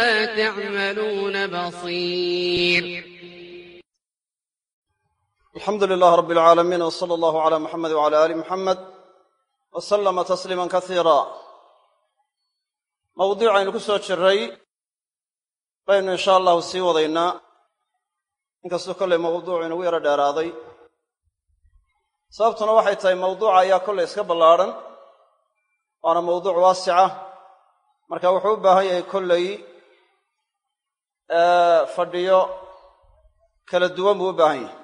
بما تعملون بصير alxamdu lilaah rabbi alcaalamiin w sala allahu calaa muxamed wcala aali muxamed wa sallama tasliiman kasiira mawdiicaynu ku soo jirray baynu insha allahu sii wadaynaa inkastoo kollay mawduucu inagu yaro dheeraaday sababtuna waxay tahay mawduuca ayaa kollay iska ballaadhan waana mawduuc waasica marka wuxuu u baahan yahay kollay fadhiyo kala duwan buu u baahan yahay.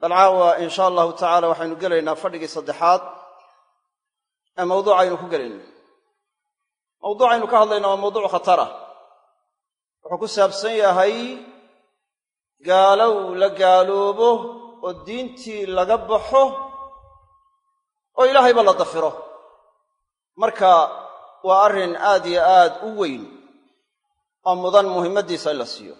Bal caawa in sha allahu tacaala waxaynu gelaynaa fadhigii saddexaad ee mawduucaynu ku gelayno mawduucaynu ka hadlaynaa waa mawduuc khatar wuxuu ku saabsan yahay gaalow la gaaloobo oo diintii laga baxo oo ilaahayba la dafiro. Marka waa arrin aad iyo aad u weyn oo mudan muhimmaddiisa in la siiyo.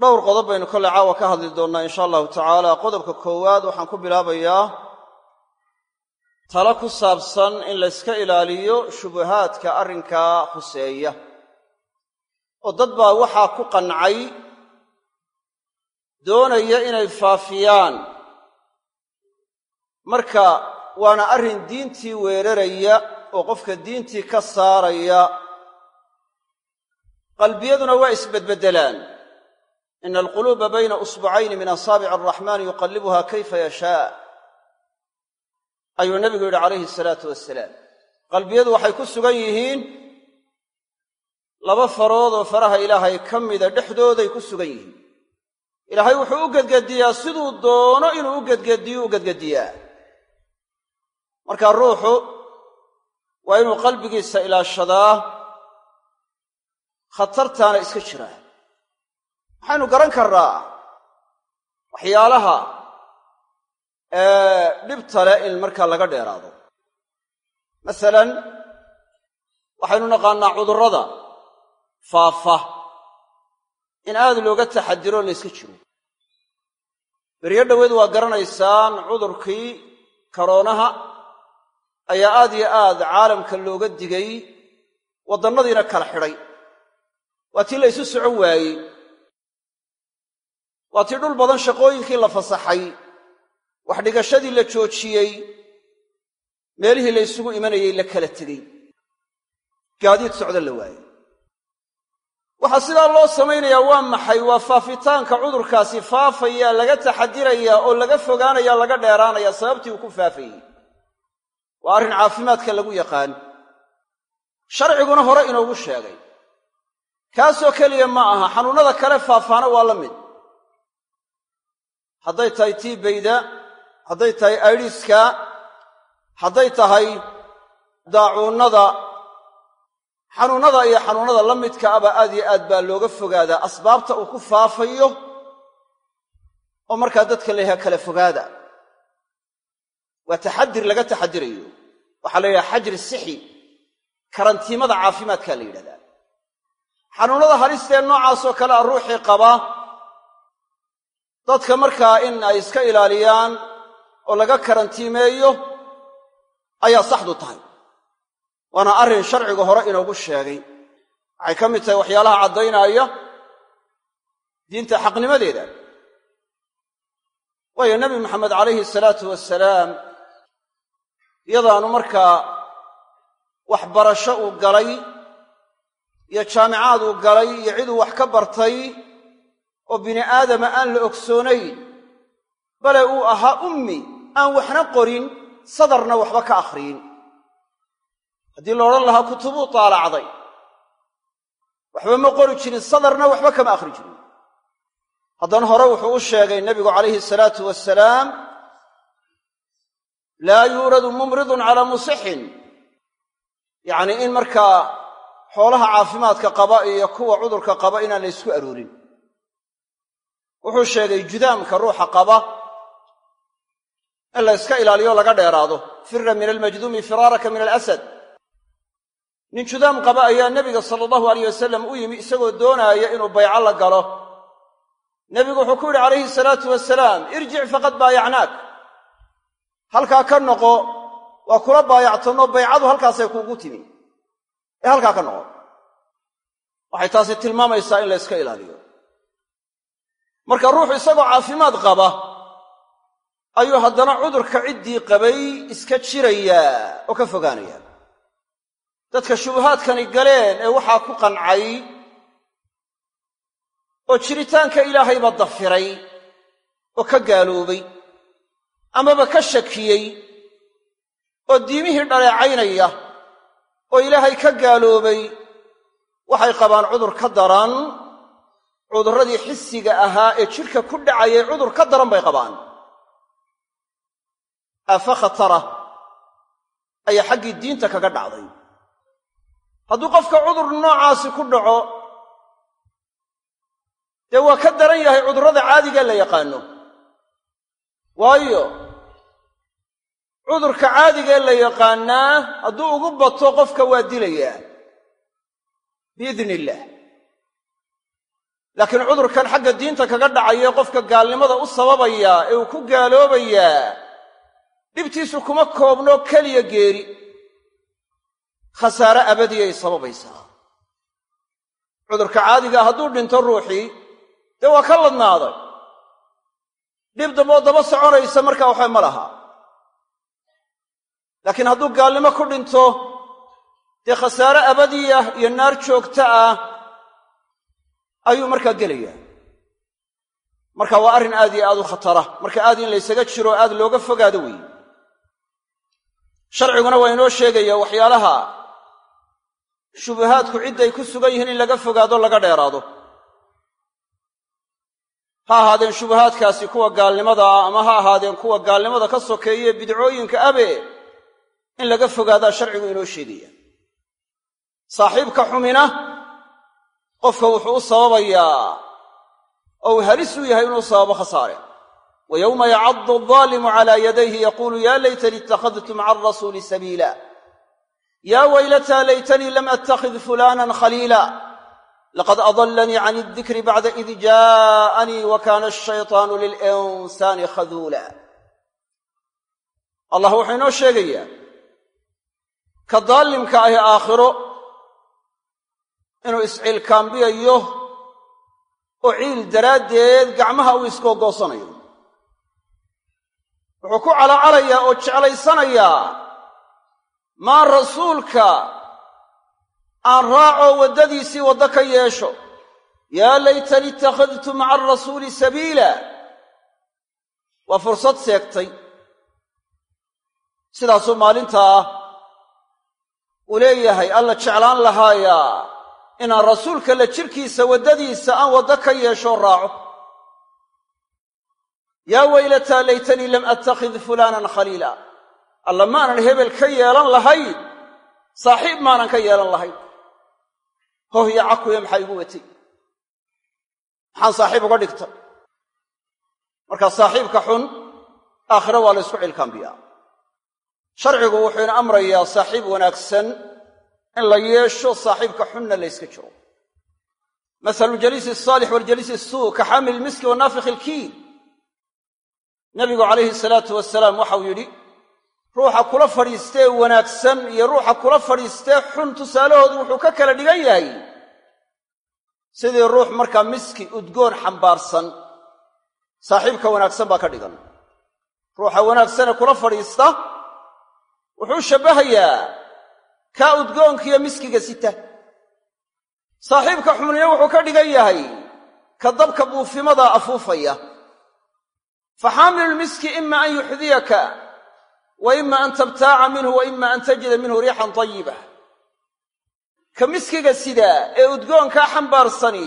Dhowr qodob baynu kolley caawa ka hadli doonnaa insha allahu tacaala. Qodobka koowaad waxaan ku bilaabayaa talo ku saabsan in layska ilaaliyo shubahaadka arrinkaa khuseeya. Oo dad baa waxaa ku qancay doonaya inay faafiyaan. Marka waana arrin diintii weeraraya oo qofka diintii ka saaraya qalbiyaduna waa isbedbeddelaan ina alquluuba bayna usbucayni min asaabici araxmaani yuqallibuha kayfa yashaa. Ayuu nebigu yidhi calayhi salaatu wasalaam qalbiyadu waxay ku sugan yihiin laba farood oo faraha ilaahay ka mida dhexdooday ku sugan yihiin. Ilaahay wuxuu u gedgediyaa siduu doono inuu u gedgediyo u gedgediyaa. Marka ruuxu waa inuu qalbigiisa ilaashadaa khatartaana iska jiraa waxaynu garan karnaa waxyaalaha dhibta leh in markaa laga dheeraado. Masalan waxaynu naqaannaa cudurrada faafa. In aad looga taxadiro layska jiro. Beryo dhoweed waa garanaysaan cudurkii karoonaha ayaa aad iyo aad caalamka looga digay waddannadiina kala xidhay waa tii la ysu socon waayey. Waa tii dhul badan shaqooyinkii la fasaxay. Wax dhigashadii la joojiyey. Meelihii la ysugu imanayey la kala tegey. Gaadiid socdo la waayey. Waxaa sidaa loo samaynayaa waa maxay? Waa faafitaanka cudurkaasi faafayaa laga taxadirayaa oo laga fogaanaya laga dheeraanaya sababtii uu ku faafayey. Waa arrin caafimaadka lagu yaqaan. Sharciguna hore inoogu sheegay kaasoo keliya ma aha xanuunnada kale faafaana waa la mid. Hadday tahay tiibayda hadday tahay aydhiska hadday tahay daacuunnada xanuunnada iyo xanuunnada la midka aba aad iyo aad baa looga fogaadaa. Asbaabta uu ku faafayo oo markaa dadka la yhaha kala fogaada. Waa taxadir laga taxadirayo. Waxaa la yidhaha xajri sixi karantiimada caafimaadkaa la yidhahdaa xanuunnada halistee noocaasoo kale a ruuxii qaba dadka markaa in ay iska ilaaliyaan oo laga karantiimeeyo ayaa saxdu tahay. Waana arrin sharciga hore inoogu sheegay. Waxay ka mid tahay waxyaalaha caddaynaya diinta xaqnimadeeda. Waayo nebi maxamed calayhi salaatu wasalaam iyadaanu markaa waxbarasho uu galay iyo jaamicaad uu galay iyo ciduu wax ka bartay oo bini aadama aan la ogsoonayn bale uu ahaa ummi aan waxna qorin sadarna waxba ka akhriyin. Haddii la odhan lahaa kutubuu taalacday waxba ma qori jirin sadarna waxba kama akhri jirin. Haddana hore wuxuu u sheegay nebigu calayhi salaatu wasalaam laa yuuradu mumridun calaa musixin. Yacnii in markaa xoolaha caafimaadka qaba iyo kuwa cudurka qaba inaan la ysku aroorin. Wuxuu sheegay judaamka ruuxa qaba in la yska ilaaliyo laga dheeraado. Fira min almajduumi firaaraka min alasad. Nin judaam qaba ayaa nebiga sala allahu aleyh wasalam u yimi isagoo doonaaya inuu bayco la galo. Nebigu wuxuu ku yidhi calayhi salaatu wasalaam irjic faqad baayacnaak. Halkaa ka noqo waa kula baayactanno baycadu halkaasay kuugu timi ee halkaa ka noqo waxay taasi tilmaamaysaa in la yska ilaaliyo. Marka ruuxu isagoo caafimaad qaba ayuu haddana cudurka ciddii qabay iska jirayaa oo ka fogaanaya. Dadka shubuhaadkani galeen ee waxaa ku qancay oo jiritaanka ilaahayba dafiray oo ka gaaloobay amaba ka shakiyey oo diimihii dhaleecaynaya oo ilaahay ka gaaloobay waxay qabaan cudur ka daran. Cudurradii xisiga ahaa ee jidhka ku dhacayay cudur ka daran bay qabaan. Aafa khatara ayaa xaggii diinta kaga dhacday. Hadduu qofka cudur noocaasi ku dhaco dee waa ka daran yahay cudurrada caadiga la yaqaano. Waayo cudurka caadigae la yaqaanaa hadduu ugu bato qofka waa dilayaa biidni illaah laakiin cudurkan xagga diinta kaga dhacaya qofka gaalnimada u sababaya ee uu ku gaaloobayaa dhibtiisu kuma koobno keliya geeri. Khasaare abadiyay sababaysaa. Cudurka caadigaa hadduu dhinto ruuxii dee waa ka ladnaaday. Dhib damboo daba soconaysa markaa waxba ma laha laakiin hadduu gaalnimo ku dhinto dee khasaare abadiyah iyo naar joogta ah ayuu markaa gelayaa. Marka waa arrin aad iyo aad u khatara. Marka aad in laysaga jiro aad looga fogaado weeye sharciguna waa inoo sheegaya waxyaalaha shubahaadku cidday ku sugan yihiin in laga fogaado laga dheeraado. Ha ahaadeen shubahaadkaasi kuwa gaalnimada ah ama ha ahaadeen kuwa gaalnimada ka sokeeye bidcooyinka abe in laga fogaadaa sharcigu inoo sheegaya saaxiibka xumina qofka wuxuu u sababayaa oo uu halis u yahay inuu sababo khasaare. Wa yowma yacaddu aldaalimu calaa yadayhi yaquulu ya laytani ittakhadtu maca alrasuuli sabiila. Ya waylataa laytanii lam attakhid fulanan khaliila. Laqad adallanii can aldikri bacda id jaa'anii wa kaana ashaytaanu lilinsaani khaduula. Allah wuxuu inoo sheegayaa ka daalimka ahi aakhiro inuu isciilkaambiyayo oo ciil daraaddeed gacmaha uu iskoogoosanayo wuxuu ku calacalayaa oo jeclaysanayaa maa rasuulka aan raacoo waddadiisii waddo ka yeesho. Yaa laytani ittakhadtu maca alrasuuli sabiila. Waa fursad seegtay. Sidaasuu maalintaa uu leeyahay alla jeclaan lahaayaa inaan rasuulka la jirkiisa waddadiisa aan waddo ka yeesho raaco. Yaa weylataa laytanii lam attakhid fulaanan khaliila. Alla maanan hebel ka yeelan lahayn saaxiib maanan ka yeelan lahayn. Hohya cakuya maxaa igu watay maxaan saaxiib uga dhigta markaa saaxiibka xun aakhire waa la ysku cilkaambiyaa sharcigu wuxuu ina amrayaa saaxiib wanaagsan in la yeesho saaxiibka xunna la yska jiro. Masalu jaliisi asaalix waljaliisi asuu ka xaamil ilmiski wa naafikh ilkiil nabigu calayhi salaatu wasalaam waxau yidhi ruuxa kula fadhiistee wanaagsan iyo ruuxa kula fadhiistee xun tusaalahoodu wuxuu ka kala dhigan yahay. Sidii ruux markaa miski udgoon xambaarsan saaxiibka wanaagsan baa ka dhigan. Ruuxa wanaagsane kula fadhiista wuxuu shabbahayaa kaa udgoonkiiyo miskiga sita. Saaxiibka xumniyo wuxuu ka dhigan yahay ka dabka buufimadaa afuufaya. Fa xaamilulmiski ima an yuxdiyaka wa ima an tabtaaca minhu wa ima an tajida minhu riixan tayiba ka miskiga sidaa ee udgoonkaa xambaarsani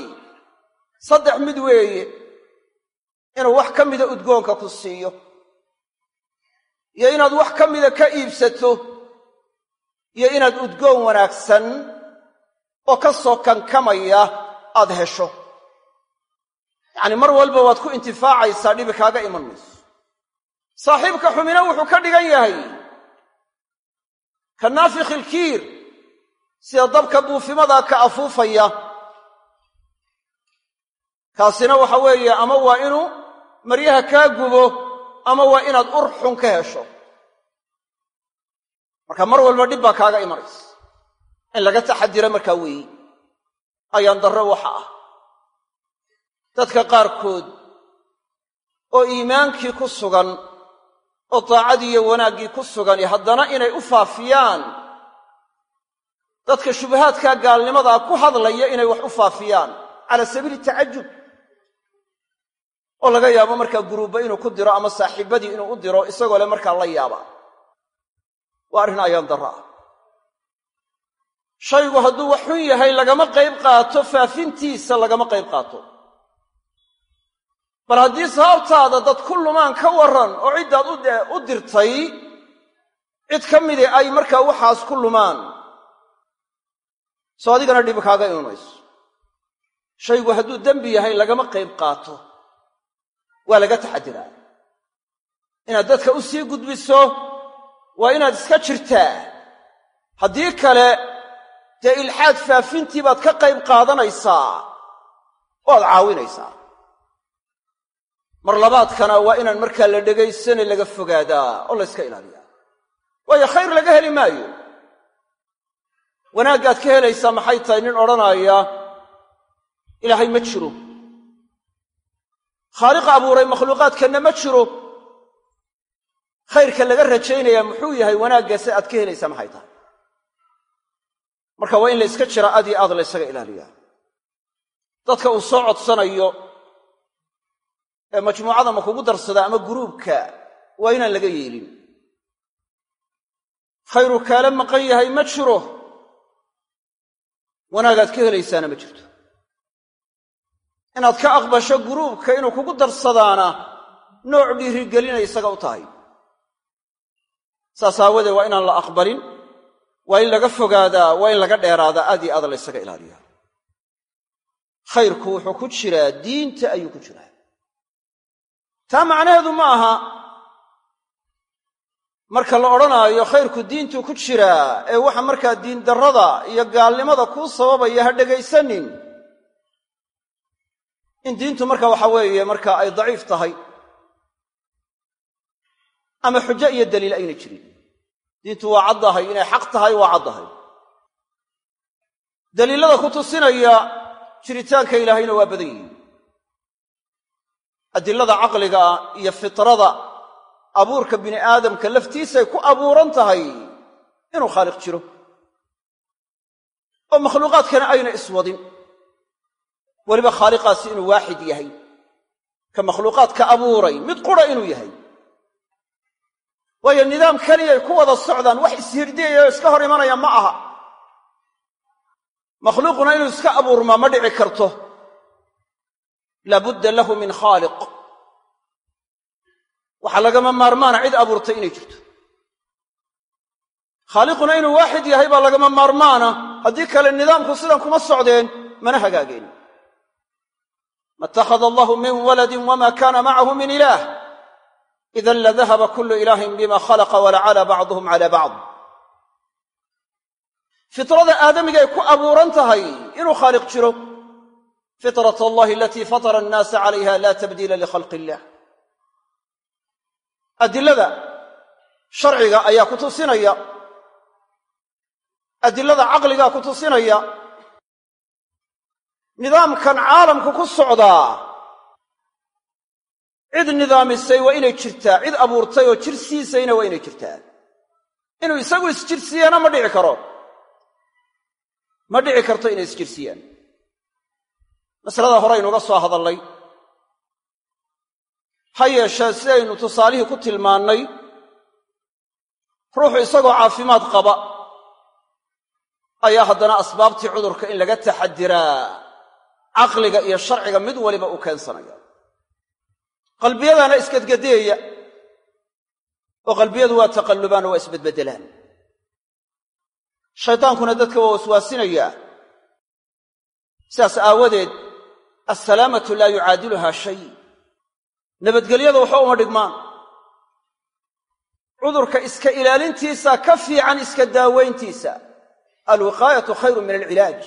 saddex mid weeye inuu wax ka mida udgoonka ku siiyo iyo inaad wax ka mida ka iibsato iyo inaad udgoon wanaagsan oo ka soo kankamaya aad hesho. Yacni mar walba waad ku intifaacaysaa dhibi kaaga iman mayso. Saaxiibka xumina wuxuu ka dhigan yahay ka naafikhi sida dabka buufimadaa ka afuufaya. Kaasina waxa weeye ama waa inuu maryaha kaa gubo ama waa inaad ur xun ka hesho. Marka mar walba dhib baa kaaga imanaysa. In laga taxadiro markaa weeyi ayaan darro waxa ah. Dadka qaarkood oo iimaankii ku sugan oo daacadii iyo wanaaggii ku sugan iyo haddana inay u faafiyaan dadka shubahaadkaa gaalnimadaa ku hadlaya inay wax u faafiyaan. Cala sabiili tacajub oo laga yaabo markaa guruubba inuu ku diro ama saaxiibadii inuu u diro isagoo le markaa la yaaba. Waa arrin ayaan darro ah. Shaygu hadduu wax xun yahay lagama qayb qaato faafintiisa lagama qayb qaato. Bal haddii sababtaada dad ku lumaan ka warran oo ciddaad u dirtay cid ka midi ay markaa waxaas ku lumaan. Soo adigana dhib kaaga iman mayso shaygu hadduu dembi yahay lagama qayb qaato waa laga taxadiraa inaad dadka u sii gudbiso waa inaad iska jirtaa. Haddii kale dee ilxaad faafintii baad ka qayb qaadanaysaa oo aad caawinaysaa. Mar labaadkana waa inaan markaa la dhegaysanay laga fogaadaa oo la yska ilaaliyaa. Waayo khayr laga heli maayo. Wanaaggaad ka helaysaa maxay tahay? Nin odhanaaya ilaahay ma jiro khaaliqa abuuray makhluuqaadkanna ma jiro. Khayrka laga rajaynayaa muxuu yahay wanaaggaase aad ka helaysaa maxay tahay? Marka waa in la yska jira aad iyo aad la ysaga ilaaliyaa. Dadka uu soo codsanayo ee majmuucada ma kugu darsada ama guruubka waa inaan laga yeelin. Khayru kaala maqan yahay ma jiro. Wanaagaad ka helaysaana ma jirto inaad ka aqbasho guruubka inuu kugu darsadaana nooc dhiirigelinay isaga u tahay. Saas aawadeed waa inaan la aqbalin waa in laga fogaadaa waa in laga dheeraadaa aad iyo aad la ysaga ilaaliyaa. Khayrku wuxuu ku jiraa diinta ayuu ku jiraa. Taa macnaheedu ma aha. Marka la odhanaayo khayrku diintuu ku jiraa ee waxa markaa diindarrada iyo gaalnimada kuu sababaya ha dhegaysanin in diintu marka waxa weeye marka ay daciif tahay ama xujo iyo daliil ayna jirin. Diintu waa caddahay inay xaq tahay waa caddahay daliilada ku tusinaya jiritaanka ilaahayna waa badan yihiin. Adilada caqliga ah iyo fitrada abuurka bini aadamka laftiisay ku abuuran tahay inuu khaaliq jiro. Oo makhluuqaadkana ayna iswadin weliba khaaliqaasi inuu waaxid yahay ka makhluuqaadka abuuray mid qura inuu yahay. Waayo nidaam keliyay ku wada socdaan wax ishirdiyaya oo iska hor imanaya ma aha. Makhluuquna inuu iska abuurmaa ma dhici karto. Laabudda lahu min khaaliq. Waxaa lagama maarmaana cid abuurtay inay jirto. Khaaliquna inuu waaxid yahay baa lagama maarmaana. Haddii kale nidaamku sidan kuma socdeen mana hagaageen ma itakhada allahu min waladin wama kana macahu min ilaah idan ladahaba kullu ilaahin bima khalaqa walacala bacduhum cala bacd fitrada aadamigay ku abuuran tahay inuu khaaliq jiro fitrat allahi alatii fatara annaasa calayha la tabdiila likhalqi illah adilada sharciga ayaa ku tusinaya adilada caqligaa ku tusinaya nidaamkan caalamku ku socdaa. Cid nidaamisay waa inay jirtaa cid abuurtay oo jir siisayna waa inay jirtaa. Inuu isagu isjirsiiyana ma dhici karo. Ma dhici karto inay isjirsiyaan masalada hore aynuga soo hadallay. Ha yeeshee sidaynu tusaalihii ku tilmaannay ruuxu isagoo caafimaad qaba ayaa haddana asbaabtii cudurka in laga taxadiraa caqliga iyo sharciga mid waliba uu keensanaya. Qalbiyadaana isgedgediyaya. Oo qalbiyadu waa taqallubaan oo waa isbedbeddelaan shaydaankuna dadka waa waswaasinayaa. Sidaas aawadeed assalaamatu laa yucaadiluhaa shay. Nabadgelyada waxba uma dhigmaan. Cudurka iska ilaalintiisa ka fiican iska daawayntiisa. Alwiqaayatu khayru min alcilaaj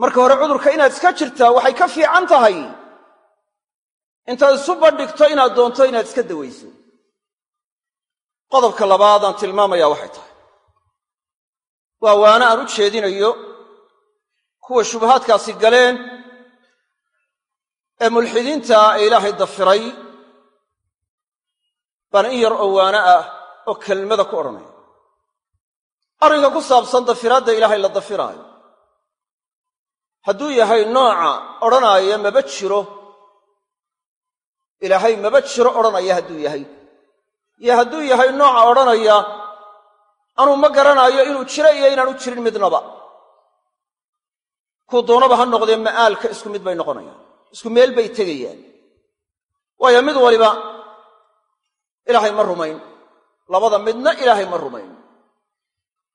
marka hore cudurka inaad iska jirtaa waxay ka fiican tahay. Intaad isu bandhigto inaad doonto inaad iska dawayso qodobka labaadaan tilmaamayaa waxay tahay. Waa waana aan u jeedinayo kuwa shubahaadkaasi galeen ee mulxidiinta ee ilaahay dafiray baan in yar oo waana ah oo kelmada ku odhanaya. Arrinka ku saabsan dafiraadda ilaahay la dafiraayo hadduu yahay nooca odhanaaya maba jiro. Ilaahay maba jiro odhanaya hadduu yahay. Iyo hadduu yahay nooca odhanaya anuu ma garanaayo inuu jiro iyo inaanu jirin midnaba. Kuu doonaba ha noqdee ma'aalka isku mid bay noqonayaan. Isku meel bay tegayaan. Waayo mid waliba ilaahay ma rumayn. Labada midna ilaahay ma rumayn.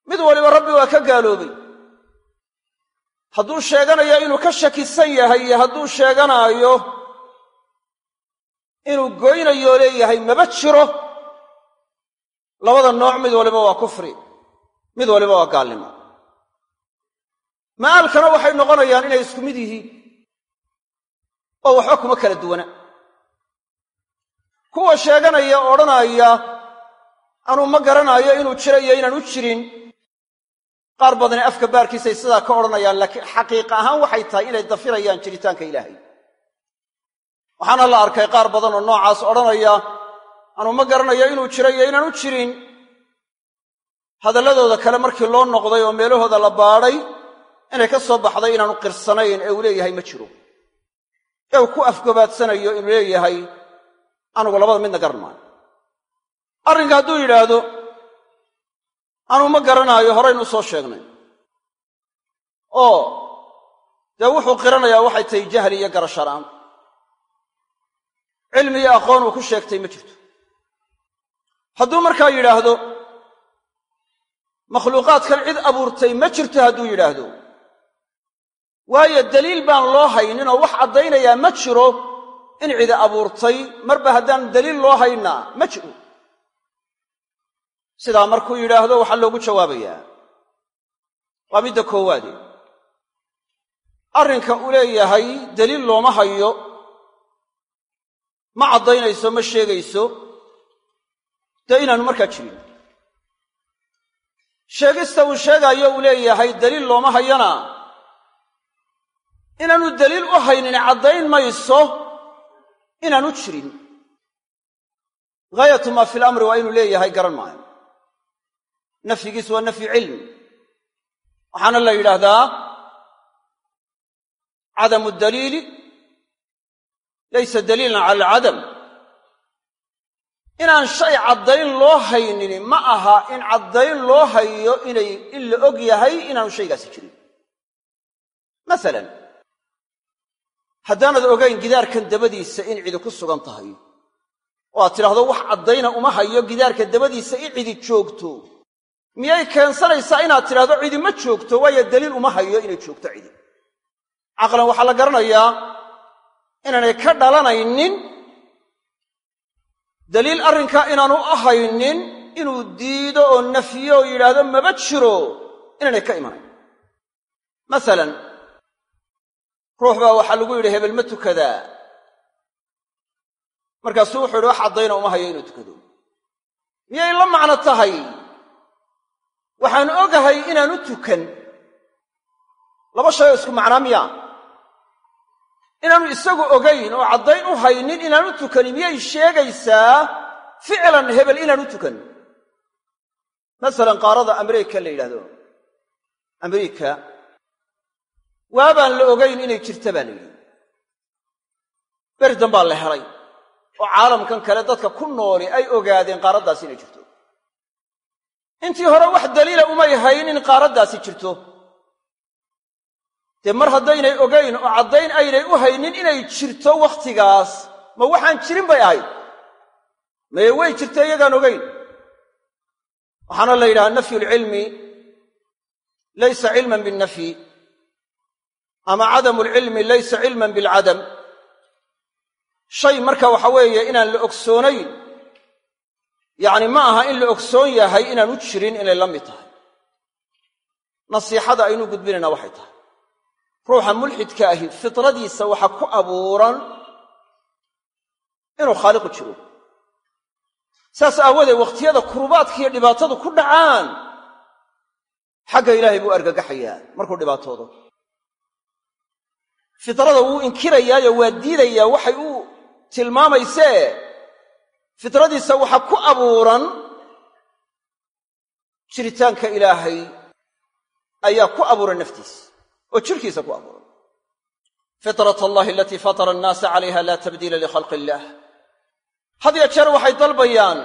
Mid waliba rabbi waa ka gaaloobay hadduu sheeganayo inuu ka shakisan yahay iyo hadduu sheeganaayo inuu goynayoo leeyahay maba jiro labada nooc mid waliba waa kufri mid waliba waa gaalnimo. Ma'aalkana waxay noqonayaan inay isku mid yihiin oo waxba kuma kala duwana. Kuwa sheeganaya odhanaya anuu ma garanaayo inuu jiro iyo inaan u jirin qaar badani afka baarkiisay sidaa ka odhanayaan laakiin xaqiiqa ahaan waxay tahay inay dafirayaan jiritaanka ilaahay. Waxaana la arkay qaar badan oo noocaas odhanaya anuu ma garanayo inuu jiro iyo inaan u jirin. Hadalladooda kale markii loo noqday oo meelahooda la baadhay inay ka soo baxday inaanu qirsanayn ee uu leeyahay ma jiro. Ee uu ku afgobaadsanayo inuu leeyahay anugu labada midna garan maayo. Arrinka hadduu yidhaahdo anuu ma garanaayo horaynu u soo sheegnay. Oo dee wuxuu qiranayaa waxay tahay jahli iyo garasharaan cilmi iyo aqoon uu ku sheegtay ma jirto. Hadduu markaa yidhaahdo makhluuqaadkan cid abuurtay ma jirto hadduu yidhaahdo. Waayo daliil baan loo haynin oo wax caddaynayaa ma jiro in cidi abuurtay marba haddaan daliil loo haynaa ma jiro sidaa markuu yidhaahdo waxaa loogu jawaabayaa. Waa midda koowaade arrinka uu leeyahay daliil looma hayo. Ma caddaynayso ma sheegayso. Dee inaanu markaa jirin. Sheegista uu sheegaayo uu leeyahay daliil looma hayana. Inaanu daliil u haynin caddayn mayso inaanu jirin. Ghaayatu maa fi lamri waa inuu leeyahay garan maayo nafyigiisu waa nafyi cilmi. Waxaana la yidhaahdaa cadamu daliili laysa daliilan cala alcadam. Inaan shay caddayn loo haynin ma aha in caddayn loo hayo inay in la og yahay inaanu shaygaasi jirin. Masalan haddaanad ogayn gidaarkan dabadiisa in cidi ku sugan tahay oo aad tidhaahdo wax caddayna uma hayo gidaarka dabadiisa in cidi joogto miyay keensanaysaa inaad tidhahdo cidi ma joogto waayo daliil uma hayo inay joogto cidi. Caqlan waxaa la garanayaa inaanay ka dhalanaynin daliil arrinkaa inaanu ahaynin inuu diido oo nafyo oo yidhaahdo maba jiro inaanay ka imanayn. Masalan ruux baa waxaa lagu yidhi hebel ma tukadaa markaasuu wuxuu yidhi wax caddayna uma hayo inuu tukado. Miyay la macno tahay waxaan ogahay inaanu tukan. Laba shay oo isku macnaa miya. Inaanu isagu ogayn oo caddayn u haynin inaanu tukani miyay sheegaysaa ficlan hebel inaanu tukan? Masalan qaarada amriika la yidhahdo amriika waabaan la ogayn inay jirta baa la yidhi. Beri dambaa la helay. Oo caalamkan kale dadka ku nooli ay ogaadeen qaaraddaas inay jirto intii hore wax daliila umay hayn in qaaraddaasi jirto. Dee mar haddaynay ogayn oo caddayn aynay u haynin inay jirto wakhtigaas ma waxaan jirin bay ahayd. Maye way jirta iyagaan ogayn waxaana la yidhahaa nafyu lcilmi laysa cilman binnafyi ama cadamu lcilmi laysa cilman bilcadam. Shay marka waxa weeye inaan la ogsoonayn yacni ma aha in la ogsoon yahay inaan u jirin inay la mid tahay. Nasiixada aynu gudbinaynaa waxay tahay. Ruuxa mulxidka ahi fitradiisa waxa ku abuuran inuu khaaliqu jiro saas aawadeed wakhtiyada kurubaadka iyo dhibaatadu ku dhacaan xagga ilaahay buu argagaxayaa markuu dhibaatoodo. Fitrada wuu inkirayaayo waa diidayaa waxay u tilmaamaysee fitradiisa waxa ku abuuran jiritaanka ilaahay ayaa ku abuuran naftiisa oo jirkiisa ku abuuran. Fitrat allahi alatii fatara annaasa calayha laa tabdiila likhalqi illaah had ya jeer waxay dalbayaan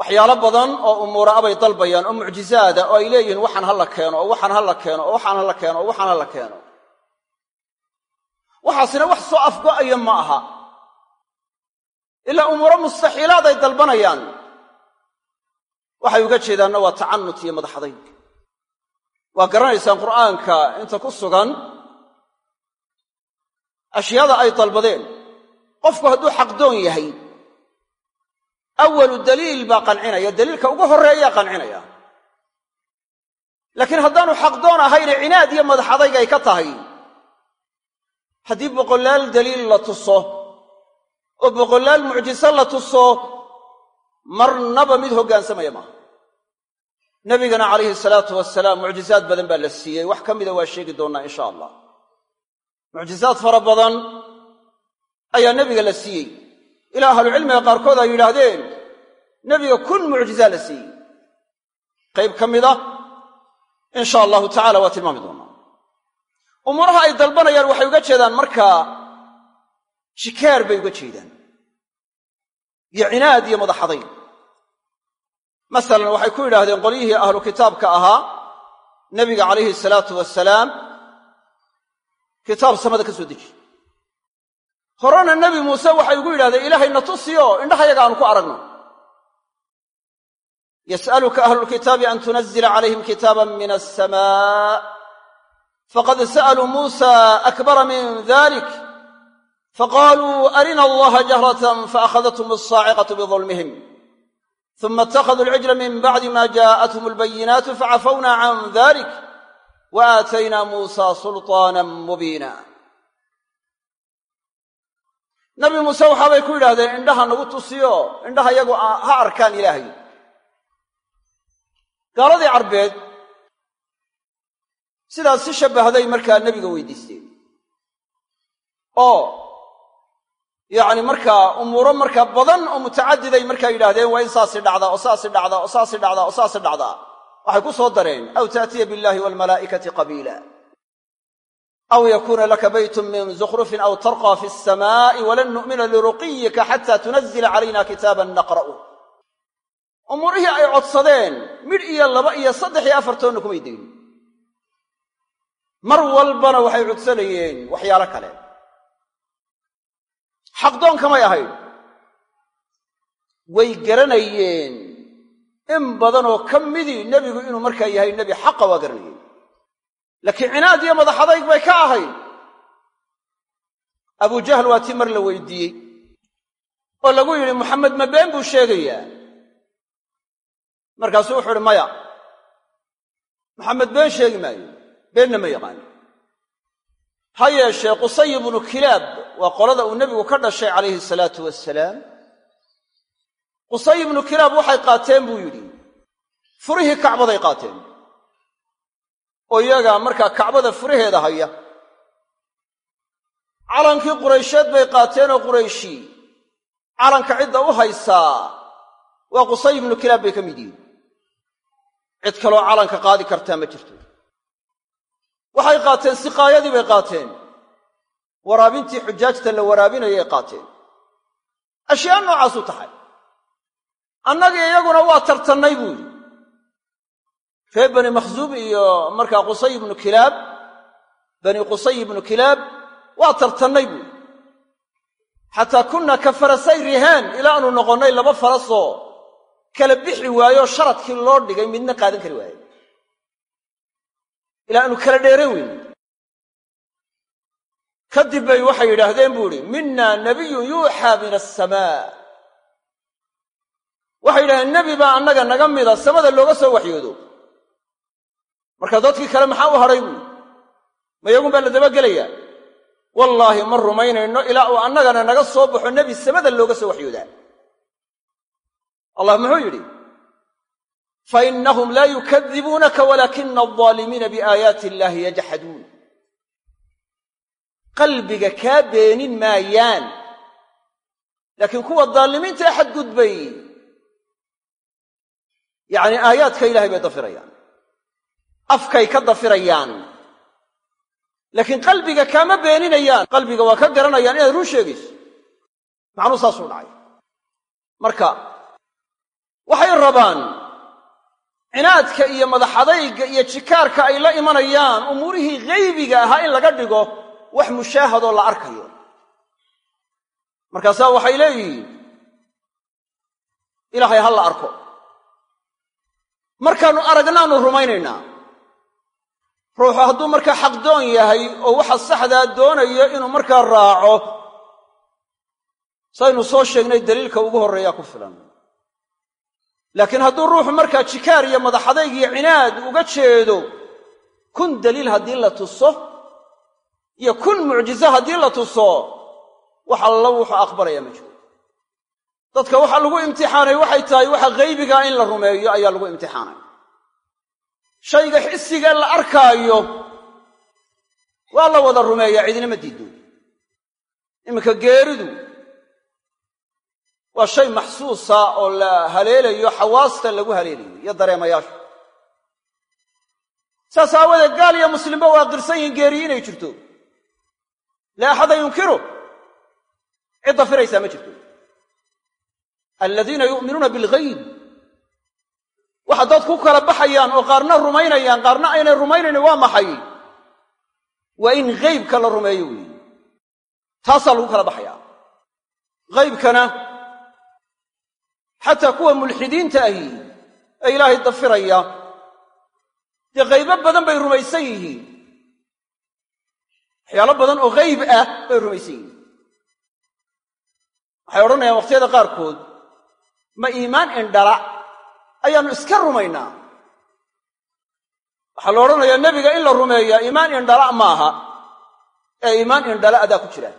waxyaalo badan oo umuura abay dalbayaan oo mucjizaada oo ay leeyihiin waxaan ha la keeno oo waxaan ha la keeno oo waxaan ha la keeno oo waxaan ha la keeno. Waxaasina wax soo afgo'aya ma aha ilaa umuuro mustaxiilaad ay dalbanayaan. Waxay uga jeedaanna waa tacanut iyo madaxadayg waa garanaysaan qur'aanka inta ku sugan ashyaada ay dalbadeen. Qofku hadduu xaqdoon yahay awalu daliil baa qancinaya daliilka ugu horreeyaa qancinaya laakiin haddaanu xaqdoon ahayne cinaad iyo madaxadayg ay ka tahay. Haddii boqolaal daliil la tuso oo boqolaal mucjiso la tuso marnaba mid hoggaansamaya maaha. Nebigana calayhi salaatu wasalaam mucjizaad badan baa la siiyey. Wax ka mida waa sheegi doonnaa insha allah. Mucjizaad fara badan ayaa nebiga la siiyey. Ilaa ahlucilmiga qaarkood ay yidhaahdeen nebiga kun mucjizaa la siiyey. Qayb ka mida insha allahu tacala waa tilmaami doonaa. Umuuraha ay dalbanayaan waxay uga jeedaan markaa jikaar bay uga jeedaan. Iyo cinaad iyo madaxadayn masalan waxay ku yidhaahdeen qolyihii ahlu kitaabka ahaa nebiga calayhi salaatu wasalaam kitaab samada ka soo deji. Horena nebi muuse waxay ugu yidhahdeen ilaahay na tusiyo indhahayaga aanu ku aragno. Yas'aluka ahlulkitaabi an tunazila calayhim kitaaban min alsamaa faqad sa'aluu muusa akbara min dalik faqaaluu arina allaha jahratan faakhadathm alsaaciqatu bidulmihim uma ittakhaduu alcijla min bacdi ma jaءathum albayinaatu facafawna can dalik wa aataynaa muusa sulطaana mubiina nabi muuse waxaabay ku yidhahdeen indhaha nagu tusiyo indhaha yagu ha arkaan ilaahay gaaladii carbeed sidaas si shabbahday markaa nebiga weydiisteen oo yacni markaa umuuro markaa badan oo mutacadiday markaa yidhaahdeen waa in saasi dhacdaa oo saasi dhacdaa oo saasi dhacdaa oo saasi dhacdaa waxay ku soo dareen aw taatiya billahi waalmalaa'ikati qabiila. Aw yakuuna laka baytun min zukhrufin aw tarqaa fi alsamaa'i walan nu'mina liruqiyika xata tunazila calayna kitaaban naqra'u. Umuurihii ay codsadeen midh iyo laba iyo saddex iyo afartoonna kumay degin mar walbana waxay codsanayeen waxyaalo kale xaqdoonkamay ahayd way garanayeen in badanoo ka midii nebigu inuu markaa yahay nebi xaqa waa garanayeen. Laakiin cinaad iyo madaxadayg bay ka ahayd abujahl waa tii mar la weydiiyey oo lagu yidhi maxamed ma been buu sheegayaa. Markaasuu wuxuu uhi maya maxamed been sheegi maayo beenna ma yaqaano ha yeeshee qusay ibnu kilaab waa qolada uu nebigu ka dhashay calayhi salaatu wasalaam qusay ibnu kilaab waxay qaateen buu yidhi furihii kacbaday qaateen oo iyaga markaa kacbada furaheeda haya. Calankii quraysheed bay qaateen oo qurayshi calanka cidda u haysaa. Waa qusay ibnu kilaab bay ka mid yihiin. Cid kaloo calanka qaadi kartaa ma jirto. Waxay qaateen siqaayadii bay qaateen waraabintii xujaajta la waraabinayay qaateen. Ashyaa noocaasuu tahay. Annagii iyaguna waa tartannay buu yidhi. Reer bani makhsuum iyo markaa qusay ibnu kilaab bani qusay ibnu kilaab waa tartannay buu yidhi. Xataa kunna ka farasay rihaan ilaa aanu noqonnay laba farasoo kala bixi waayo sharadkii loo dhigay midna qaadan kari waaye ilaa aanu kala dheeran weyne kadib bay waxay yidhaahdeen buu idhi mina nabiyun yuuxaa min asamaa waxay yidhahdeen nebi baa annaga naga mida samada looga soo waxyoodo. Marka dadkii kale maxaa u hadhay buui ma iyagun baa la dabagelayaa? Wallaahi ma rumaynayno ilaa uu annagana naga soo baxo nebi samada looga soo waxyoodaa. Allah muxuu yidhi fainahum laa yukadibuunaka walaakina aldaalimiina biaayaati illaahi yajxaduun qalbiga kaa beenin maayaan. Laakiin kuwa daalimiinta ee xadgudbay yacni aayaadka ilahay bay dafirayaan. Afkay ka dafirayaan. Laakiin qalbiga kaama beeninayaan. Qalbiga waa ka garanayaan inaad run sheegayso. Macnuu saasuu dhacay. Marka waxay rabaan cinaadka iyo madaxadayga iyo jikaarka ay la imanayaan umuurihii haybiga ahaa in laga dhigo wax mushaahadoo la arkayo. Markaasaa waxay leeyihiin ilaahay ha la arko. Markaannu aragnaannu rumaynaynaa. Ruuxu hadduu markaa xaqdoon yahay oo waxa saxdaa doonayo inuu markaa raaco saynu soo sheegnay daliilka ugu horreeyaa ku filan. Laakiin hadduu ruuxu markaa jikaar iyo madaxadayg iyo cinaad uga jeedo kun daliil haddii la tuso iyo kun mucjize haddii la tuso wax allo wuxuu aqbalaya ma jiro dadka waxa lagu imtixaanay waxay tahay waxa haybigaa in la rumeeyo ayaa lagu imtixaanay. Shayga xisiga la arkaayo waa la wada rumeeyaa cidina ma diiddo iminka geeridu waa shay maxsuusa oo la haleelayo xawaasta lagu haleelayo iyo dareemayaasha saas aawadeed gaal iyo muslimba waa qirsan yihiin geeriyi inay jirto laa axada yunkiru cid dafiraysaa ma jirto aladiina yu'minuuna bilghayb waxa dadku ku kala baxayaan oo qaarna rumaynayaan qaarna aynay rumaynayn waa maxay waa in ghaybka la rumeeyo weeye taasaa lagu kala baxayaa haybkana xataa kuwa mulxidiinta ahi ee ilaahay dafiraya dee qaybo badan bay rumaysan yihiin waxyaalo badan oo hayb ah bay rumaysan yihiin. Waxay odhanayaan wakhtiyada qaarkood ma iimaan indhala ayaannu iska rumaynaa. Waxaa la odhanayaa nebiga in la rumeeyaa iimaan indhala maaha ee iimaan indhala adaa ku jira.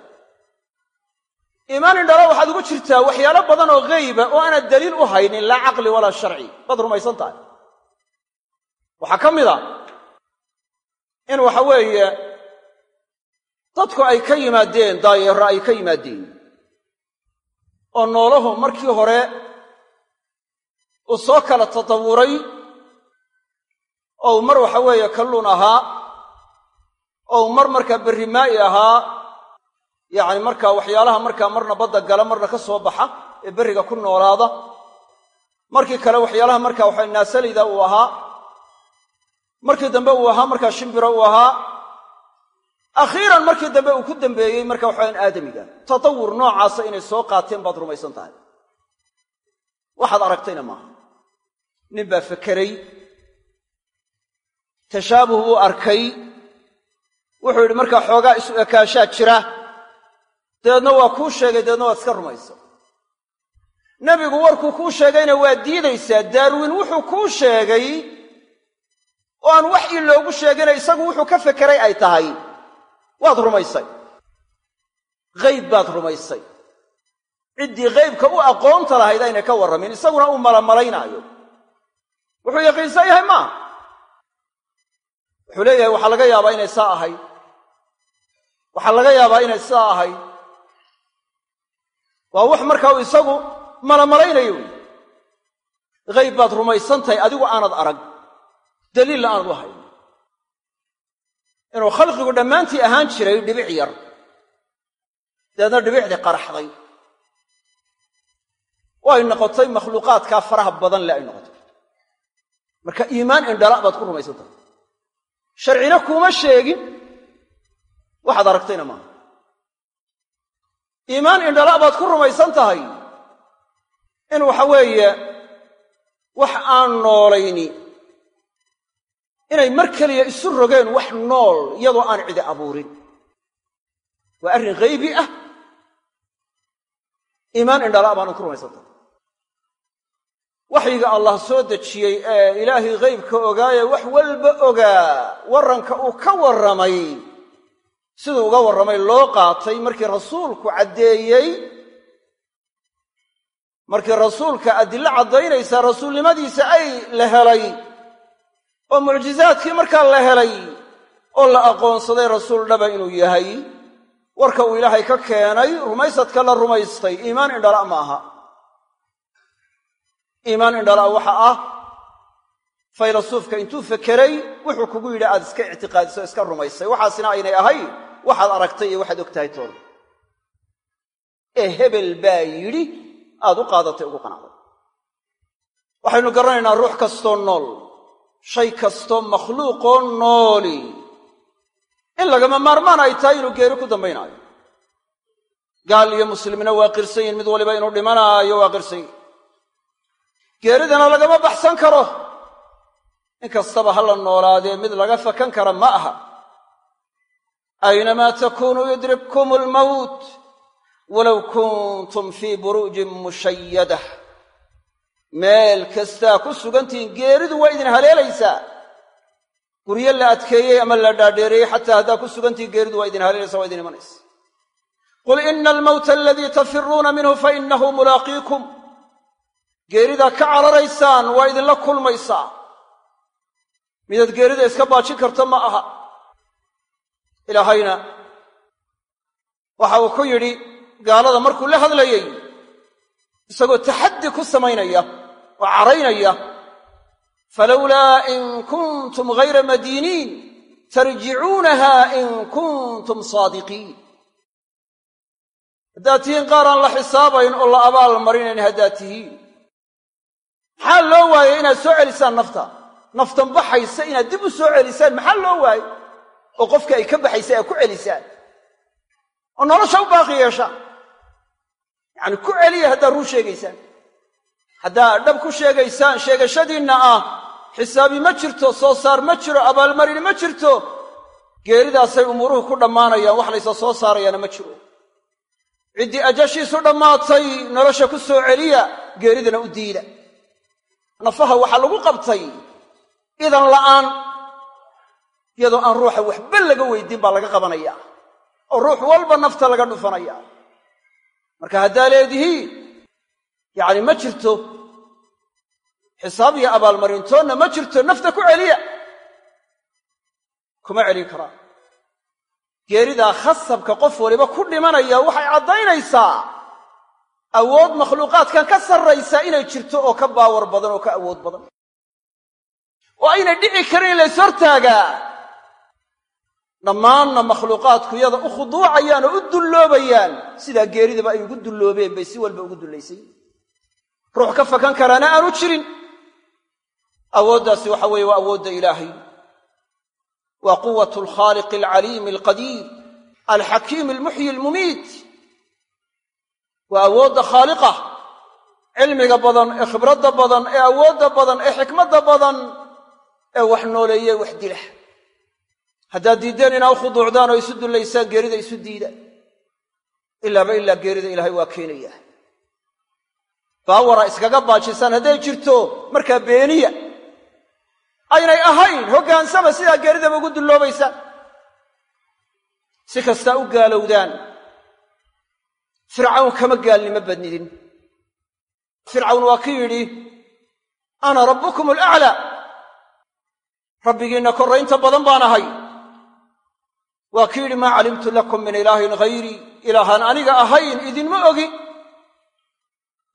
Iimaan indhala waxaad ugu jirtaa waxyaalo badan oo hayba oo aanad daliil u haynin laa caqli walaa sharci. Baad rumaysan tahay. Waxaa ka mid a in waxa weeye dadku ay ka yimaadeen daayeero ay ka yimaadeen. Oo noolahu markii hore uu soo kala tatawuray oo mar waxa weeye kalluun ahaa oo mar markaa berri maa'i ahaa yacni markaa waxyaalaha markaa marna badda gala marna ka soo baxa ee berriga ku noolaada markii kale waxyaalaha markaa waxa naasalayda uu ahaa markii dambe uu ahaa markaa shimbiro uu ahaa akhiiran markii dambe uu ku dambeeyey marka waxawan aadamiga. Tatawur noocaasa inay soo qaateen baad rumaysan tahay. Waxaad aragtayna maaha. Nin baa fekeray. Tashaabuh buu arkay. Wuxuu yidhi markaa xoogaa isu ekaashaa jira. Dabeedna waa kuu sheegay dabeedna waad iska rumaysa nebigu warkuu kuu sheegayna waa diidaysaa. Daarwiin wuxuu kuu sheegay. Oo aan wax ii loogu sheegina isagu wuxuu ka fekeray ay tahay waad rumaysay. Hayb baad rumaysay. Ciddii haybka u aqoonta lahayd aynay ka warramin isaguna uu malamalaynaayo wuxuu yaqiinsan yahay maaha wuxuu leeyahay waxaa laga yaabaa inay saa ahayd. Waxaa laga yaabaa inay sidaa ahayd. Waa wax markaa uu isagu malamalaynayo wy hayb baad rumaysan tahay adigu aanad arag. Daliilla aanad u hayn inuu khalqigu dhammaantii ahaan jiray dhibic yar. Dabeedna dhibicdii qaraxday. Oo ay noqotay makhluuqaadkaa faraha badan le ay noqotay. Marka iimaan indhala baad ku rumaysan tahay sharcina kuuma sheegin. Waxaad aragtayna maaha iimaan indhala baad ku rumaysan tahay. In waxa weeye wax aan noolayni inay mar keliya isu rogeen wax nool iyadoo aan cidi abuurin. Waa arrin haybi ah. Iimaan indhala baanu ku rumaysantah waxyiga allah soo dejiyey ee ilaahay haybka ogaaye wax walba ogaa. Warranka uu ka warramay siduu uga warramay loo qaatay markii rasuulku caddeeyey. Markii rasuulka adillo caddaynaysa rasuulnimadiisa ay la helay oo mucjizaadkii markaa la helay oo la aqoonsaday rasuul dhaba inuu yahay warka uu ilaahay ka keenay rumaysadka la rumaystay iimaan indhala ma aha. Iimaan indhala waxa ah faylasuufka intuu fekeray wuxuu kugu yidhi aad iska ictiqaadiso iska rumaysay waxaasina aynay ahayn waxaad aragtay iyo waxaad og tahay toona ee hebel baa yidhi aad u qaadatay ugu qanacday. Waxaynu garanaynaa ruux kastoo nool shay kastoo makhluuqoo nooli. In lagama maarmaan ay tahay inuu geeri ku dambaynaayo. Gaal iyo muslimna waa qirsan yihiin mid waliba inuu dhimanaayo waa qirsan yihiin geeridana lagama baxsan karo. In kastaba ha la noolaadee mid laga fakan kara ma aha. Aynamaa takuunuu yudrikkum almawt walow kuntum fii buruujin mushayadah meel kastaa ku sugantihiin geeridu waa idin haleelaysaa guryo la adkeeyey ama la dhaadheereeyey xataa haddaa ku sugantihiin geeridu waa idin haleelaysa waa idin imanaysa. Qul ina almawta aladii tafiruuna minhu fa inahu mulaaqiikum. Geeridaa ka cararaysaan waa idinla kulmaysaa. Midaad geerida iska baajin karta ma aha. Ilaahayna waxa uu ku yidhi gaalada markuu la hadlayey isagoo taxaddi ku samaynaya oo caraynaya falowlaa in kuntum ghayra madiiniin tarjicuunaha in kuntum saadiqiin. Haddaad tihiin qaar aan la xisaabayn oo la abaal marinayn haddaad tihiin. Maxaa loo waayey inaad soo celisaan nafta? Naftan baxaysa inaad dib u soo celisaan maxaa loo waayey oo qofka ay ka baxaysa aad ku celisaan. Oo nolosha u baaqi yeeshaan yacani ku celiya haddaad run sheegaysaan haddaad dhab ku sheegaysaan sheegashadiinna ah xisaabi ma jirto soo saar ma jiro abaalmarini ma jirto. Geeridaasay umuuruhu ku dhammaanayaan wax laysa soo saarayaana ma jiro. Ciddii ajashiisu dhammaatay nolosha ku soo celiya geeridana u diida. Nafaha waxaa lagu qabtay idan la'aan iyadoo aan ruuxa waxba laga weydiin baa laga qabanaya. Oo ruux walba nafta laga dhufanaya marka haddaa leedihiin yacni ma jirto xisaab iyo abaalmarintoonna ma jirto nafta ku celiya. Kuma celin karaan geeridaa khasabka qof waliba ku dhimanaya waxay caddaynaysaa. Awood makhluuqaadkan ka sarraysa inay jirto oo ka baawar badan oo ka awood badan. Oo aynay dhici karin in lays hortaagaa dhammaanna makhluuqaadku yada u khuduucayaan oo u dulloobayaan. Sidaa geeridaba ay ugu dulloobeen bay si walba ugu dullaysay ruux ka fakan karaana aanu jirin. Awooddaasi waxa weeye waa awoodda ilaahay. Waa quwat alkhaaliqi alcaliimi alqadiir alxakiimi almuxyi almumiit waa awoodda khaaliqa cilmiga badan ee khibradda badan ee awoodda badan ee xikmadda badan ee wax nooleeye wax dila haddaad diiddeen inaa u khuduucdaan oo isu dullaysaan geerida isu diida. Ilaaba ilaa geerida ilaahay waa keenaya baawara iskaga baajisaan hadday jirto markaa beeniya aynay ahayn hoggaansama sidaa geeridaba ugu dulloobaysaan si kastaa u gaalowdaan fircawn kama gaalnimo badnidin. Fircawn waa ki yidhi ana rabbukum alaclaa rabbigiinna korraynta badan baan ahay. Waa ki yidhi maa calimtu lakum min ilaahin hayrii ilaahaan aniga ahayn idinma ogi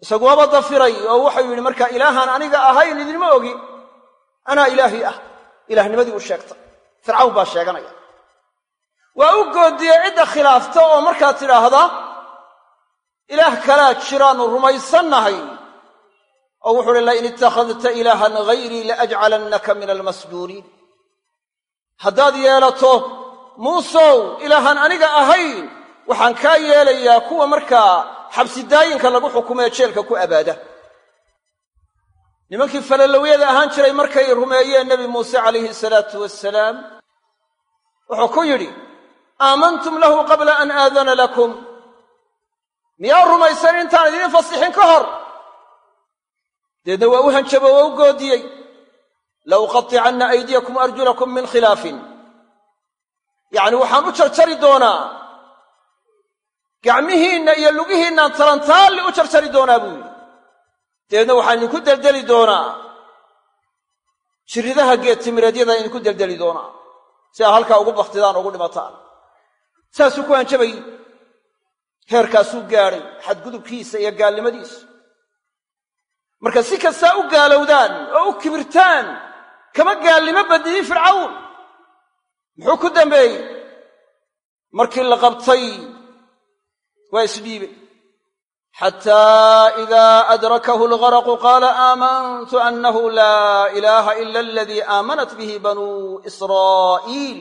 isagu waaba dafiray oo wuxuu yidhi markaa ilaahaan aniga ahayn idinma ogi. Anaa ilaahii ah. Ilaahnimadii u sheegtay. Fircawn baa sheeganaya. Waa u goodiyey cidda khilaafta oo markaa tidhaahda ilaah kalaa jiraannu rumaysannahay. Oo wuxu uhi lain ittakhadta ilaahan hayrii laajcalannaka min almasjuuriin haddaad yeelato muusow ilaahaan aniga ahayn waxaan kaa yeelayaa kuwa markaa xabsidaayinka lagu xukumee jeelka ku abaada. Nimankii falalowyada ahaan jiray markay rumeeyeen nebi muuse calayhi salaatu wasalaam wuxuu ku yidhi aamantum lahu qabla an aadana lakum. Miyaa rumaysan intaan idiin fasixin ka hor? Deedna waa u hanjabo waa u goodiyey. La uqaticanna aydiyakum arjulakum min khilaafin. Yacni waxaan u jarjari doonaa gacmihiinna iyo lugihiinnaan talantaalli u jarjari doonaa buu yidhi. Dabeedna waxaan idinku deldeli doonaa. Jiridaha geed timireedyadaan idinku deldeli doonaa. Si aa halkaa ugu baktidaan ugu dhimataan saasuu ku hanjabayy heerkaasuu gaadhay xadgudubkiisa iyo gaalnimadiisa. Marka si kastaa u gaalowdaan oo u kibirtaan kama gaalnimo badiyey fircawn. Muxuu ku dambeeyey? Markii la qabtay waa isdhiibay xataa idaa adrakahu algaraqu qaala aamantu annahu laa ilaaha ila aladii aamanat bihi banuu israa'iil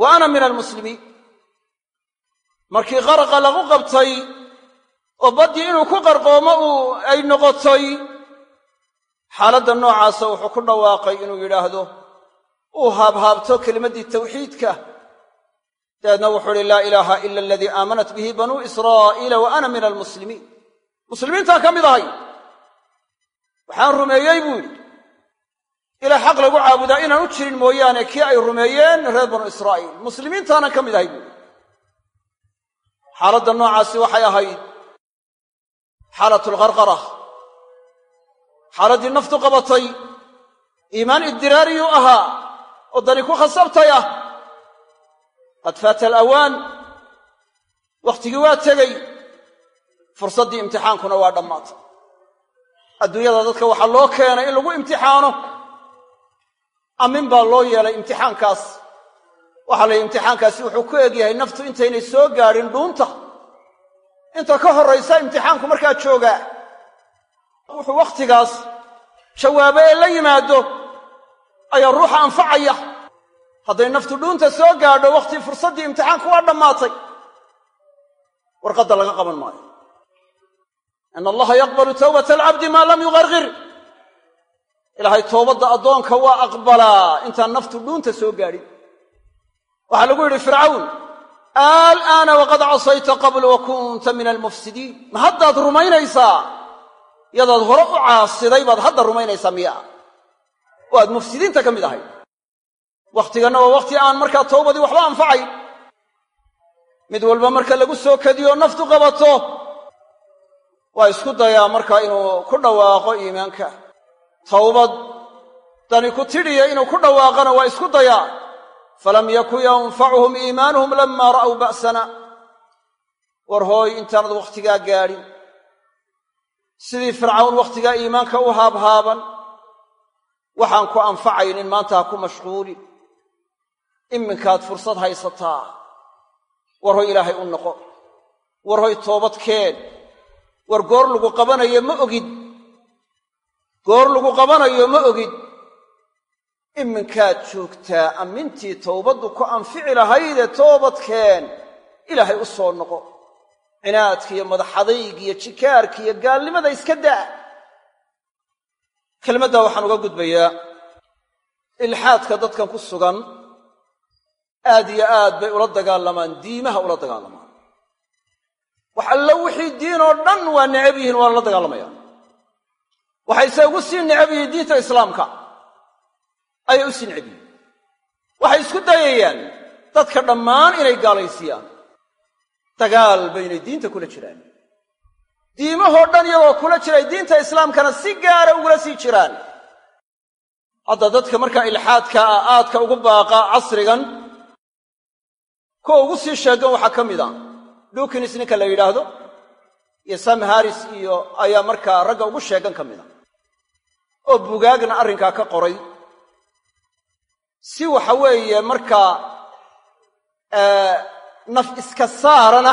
wa ana min almuslimiin markii qaraqa lagu qabtay oo baddii inuu ku qarqoomo uu ay noqotay xaaladda noocaasa wuxuu ku dhawaaqay inuu yidhaahdo uu haabhaabto kelimaddii tawxiidka dabeedna wuxuu uhi laa ilaaha ila aladii aamanat bihi banuu israa'iila wa ana min almuslimiin muslimiintaan ka mid ahay waxaan rumeeyey buu yidhi ilaa xaq lagu caabudaa inaan u jirin mooyaane kii ay rumeeyeen reer banu israa'iil muslimiintaanan ka mid ahay buuhi xaaladda noocaasi waxay ahayd xaalatu lqarqara xaaladdii naftu qabatay iimaan idiraariyuu ahaa oo dani ku khasabtay ah qad faata alawaan wakhtigii waa tegey fursaddii imtixaankuna waa dhammaatay. Adduunyada dadka waxaa loo keenay in lagu imtixaano amin baa loo yeelay imtixaankaas. Waxaa la yidhi imtixaankaasi wuxuu ku egyahay naftu intaynay soo gaadhin dhuunta. Inta ka horraysa imtixaanku markaa joogaa. Wuxuu wakhtigaas jawaabo ee la yimaado ayaa ruuxa anfacaya hadday naftu dhuunta soo gaadho wakhtii fursaddii imtixaanku waa dhammaatay. Warqadda laga qaban maayo. Ina allaha yaqbalu tawbata alcabdi maa lam yuqarqir ilaahay toobadda addoonka waa aqbalaa intaan naftu dhuunta soo gaadhin. Waxaa lagu yidhi fircawn alaana waqad casayta qablu wa kunta min almufsidiin. Ma haddaad rumaynaysaa yadaad hore u caasiday baad hadda rumaynaysaa miya oo aad mufsidiinta ka mid ahay wakhtiganna waa wakhti aan markaa towbadii waxba anfacayn mid walba marka lagu soo kadiyo naftu qabato waa isku dayaa markaa inuu ku dhawaaqo iimaanka. Towbad dani ku tidhiya inuu ku dhawaaqana waa isku dayaa falam yakun yanfacuhum iimaanuhum lammaa ra'w ba'sana. War hooy intaanad wakhtigaa gaadhin. Sidii fircawn wakhtigaa iimaanka u haabhaaban waxaan ku anfacaynin maanta ha ku mashquulin iminkaad fursad haysataa. War hoy ilaahay u noqo. War hoy toobadkeen. War goor lagu qabanayo ma ogid. Goor lagu qabanayo ma ogid. Iminkaad joogtaa ammintii towbaddu ku anfici lahaydee toobadkeen ilaahay u soo noqo. Cinaadka iyo madaxadayg iyo jikaarka iyo gaalnimada iska daa. Kelmaddaa waxaan uga gudbayaa. Ilxaadka dadkan ku sugan aad iyo aad bay ula dagaalamaan diimaha ula dagaalamaan wax allo wixii diin oo dhan waa necab yihiin waa lala dagaalamayaan waxayse ugu sii necab yihiin diinta islaamka ayay u sii necab yihiin. Waxay isku dayayaan dadka dhammaan inay gaalaysiiyaan. Dagaal baynay diinta kula jiraan. Diimahoo dhan iyagoo kula jiray diinta islaamkana si gaara ugula sii jiraan. Hadda dadka markaa ilxaadka ah aadka ugu baaqa casrigan kuwa ugu sii sheegan waxaa ka mid a dukinis ninka la yidhaahdo iyo sam haris iyo ayaa markaa ragga ugu sheegan ka mid a oo bugaagna arrinkaa ka qoray. Si waxa weeye markaa naf iska saarana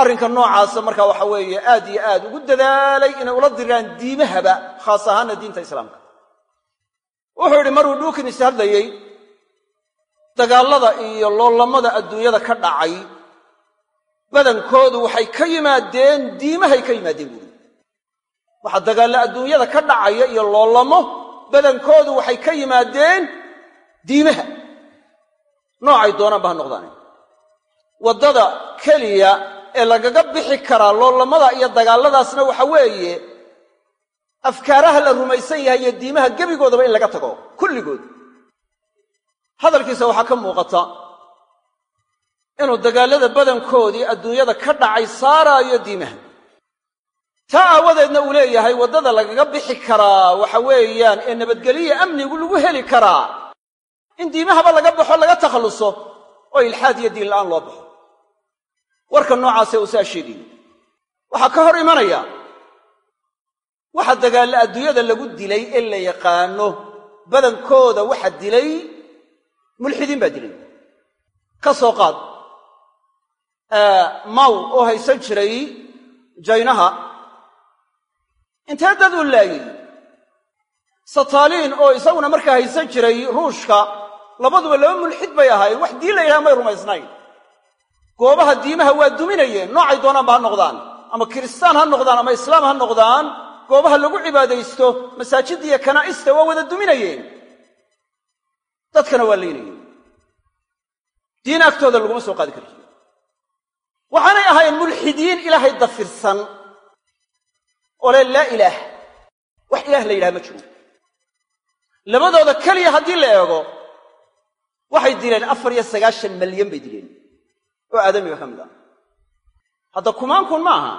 arrinka noocaasa markaa waxa weeye aad iyo aad ugu dadaalay inay ula diraan diimahaba khaas ahaana diinta islaamka. Wuxuu yidhi maruu dhuukinis hadlayey dagaallada iyo loolamada adduunyada ka dhacay badankoodu waxay ka yimaadeen diimahay ka yimaadeen buuri waxa dagaallo adduunyada ka dhacaya iyo loolamo badankoodu waxay ka yimaadeen diimaha. Noocay doonaanba ha noqdaane. Waddada keliya ee lagaga bixi karaa loolamada iyo dagaalladaasna waxa weeye afkaaraha la rumaysan yahay iyo diimaha gebigoodaba in laga tago kulligood hadalkiisa waxaa ka muuqata inuu dagaallada badankoodii adduunyada ka dhacay saaraayo diimaha. Taa aawadeedna uu leeyahay waddada lagaga bixi karaa waxa weeyaan ee nabadgeliya amnigu lagu heli karaa. In diimahaba laga baxo laga takhalluso oo ilxaad iyo diin la'aan loo baxo. Warka noocaasee uu saa sheegayo waxaa ka hor imanaya waxa dagaalla adduunyada lagu dilay ee la yaqaano badankooda waxa dilay mulxidiin baa dilay. Ka soo qaad. Maw oo haysan jiray jaynaha intee dad uu laayey sataaliin oo isaguna markaa haysan jiray ruushka labaduba laba mulxid bay ahaayeen. Wax diin la yidhaha may rumaysnayn. Goobaha diimaha waa duminayeen. Noocay doonaanba ha noqdaan. Ama kiristaan ha noqdaan ama islaam ha noqdaan. Goobaha lagu cibaadaysto masaajidda iyo kanaa'ista waa wada duminayeen dadkana waa laynayeen diin agtooda laguma soo qaadi kari jiro waxaanay ahaayeen mulxidiin ilaahay dafirsan. Oo le laa ilaah. Wax ilaah la yidhaha ma jiro. Labadooda keliya haddii la eego waxay dileen afar iyo sagaashan malyan bay dileen. Oo aadamiga ka mid ah hadda kumaan kun ma aha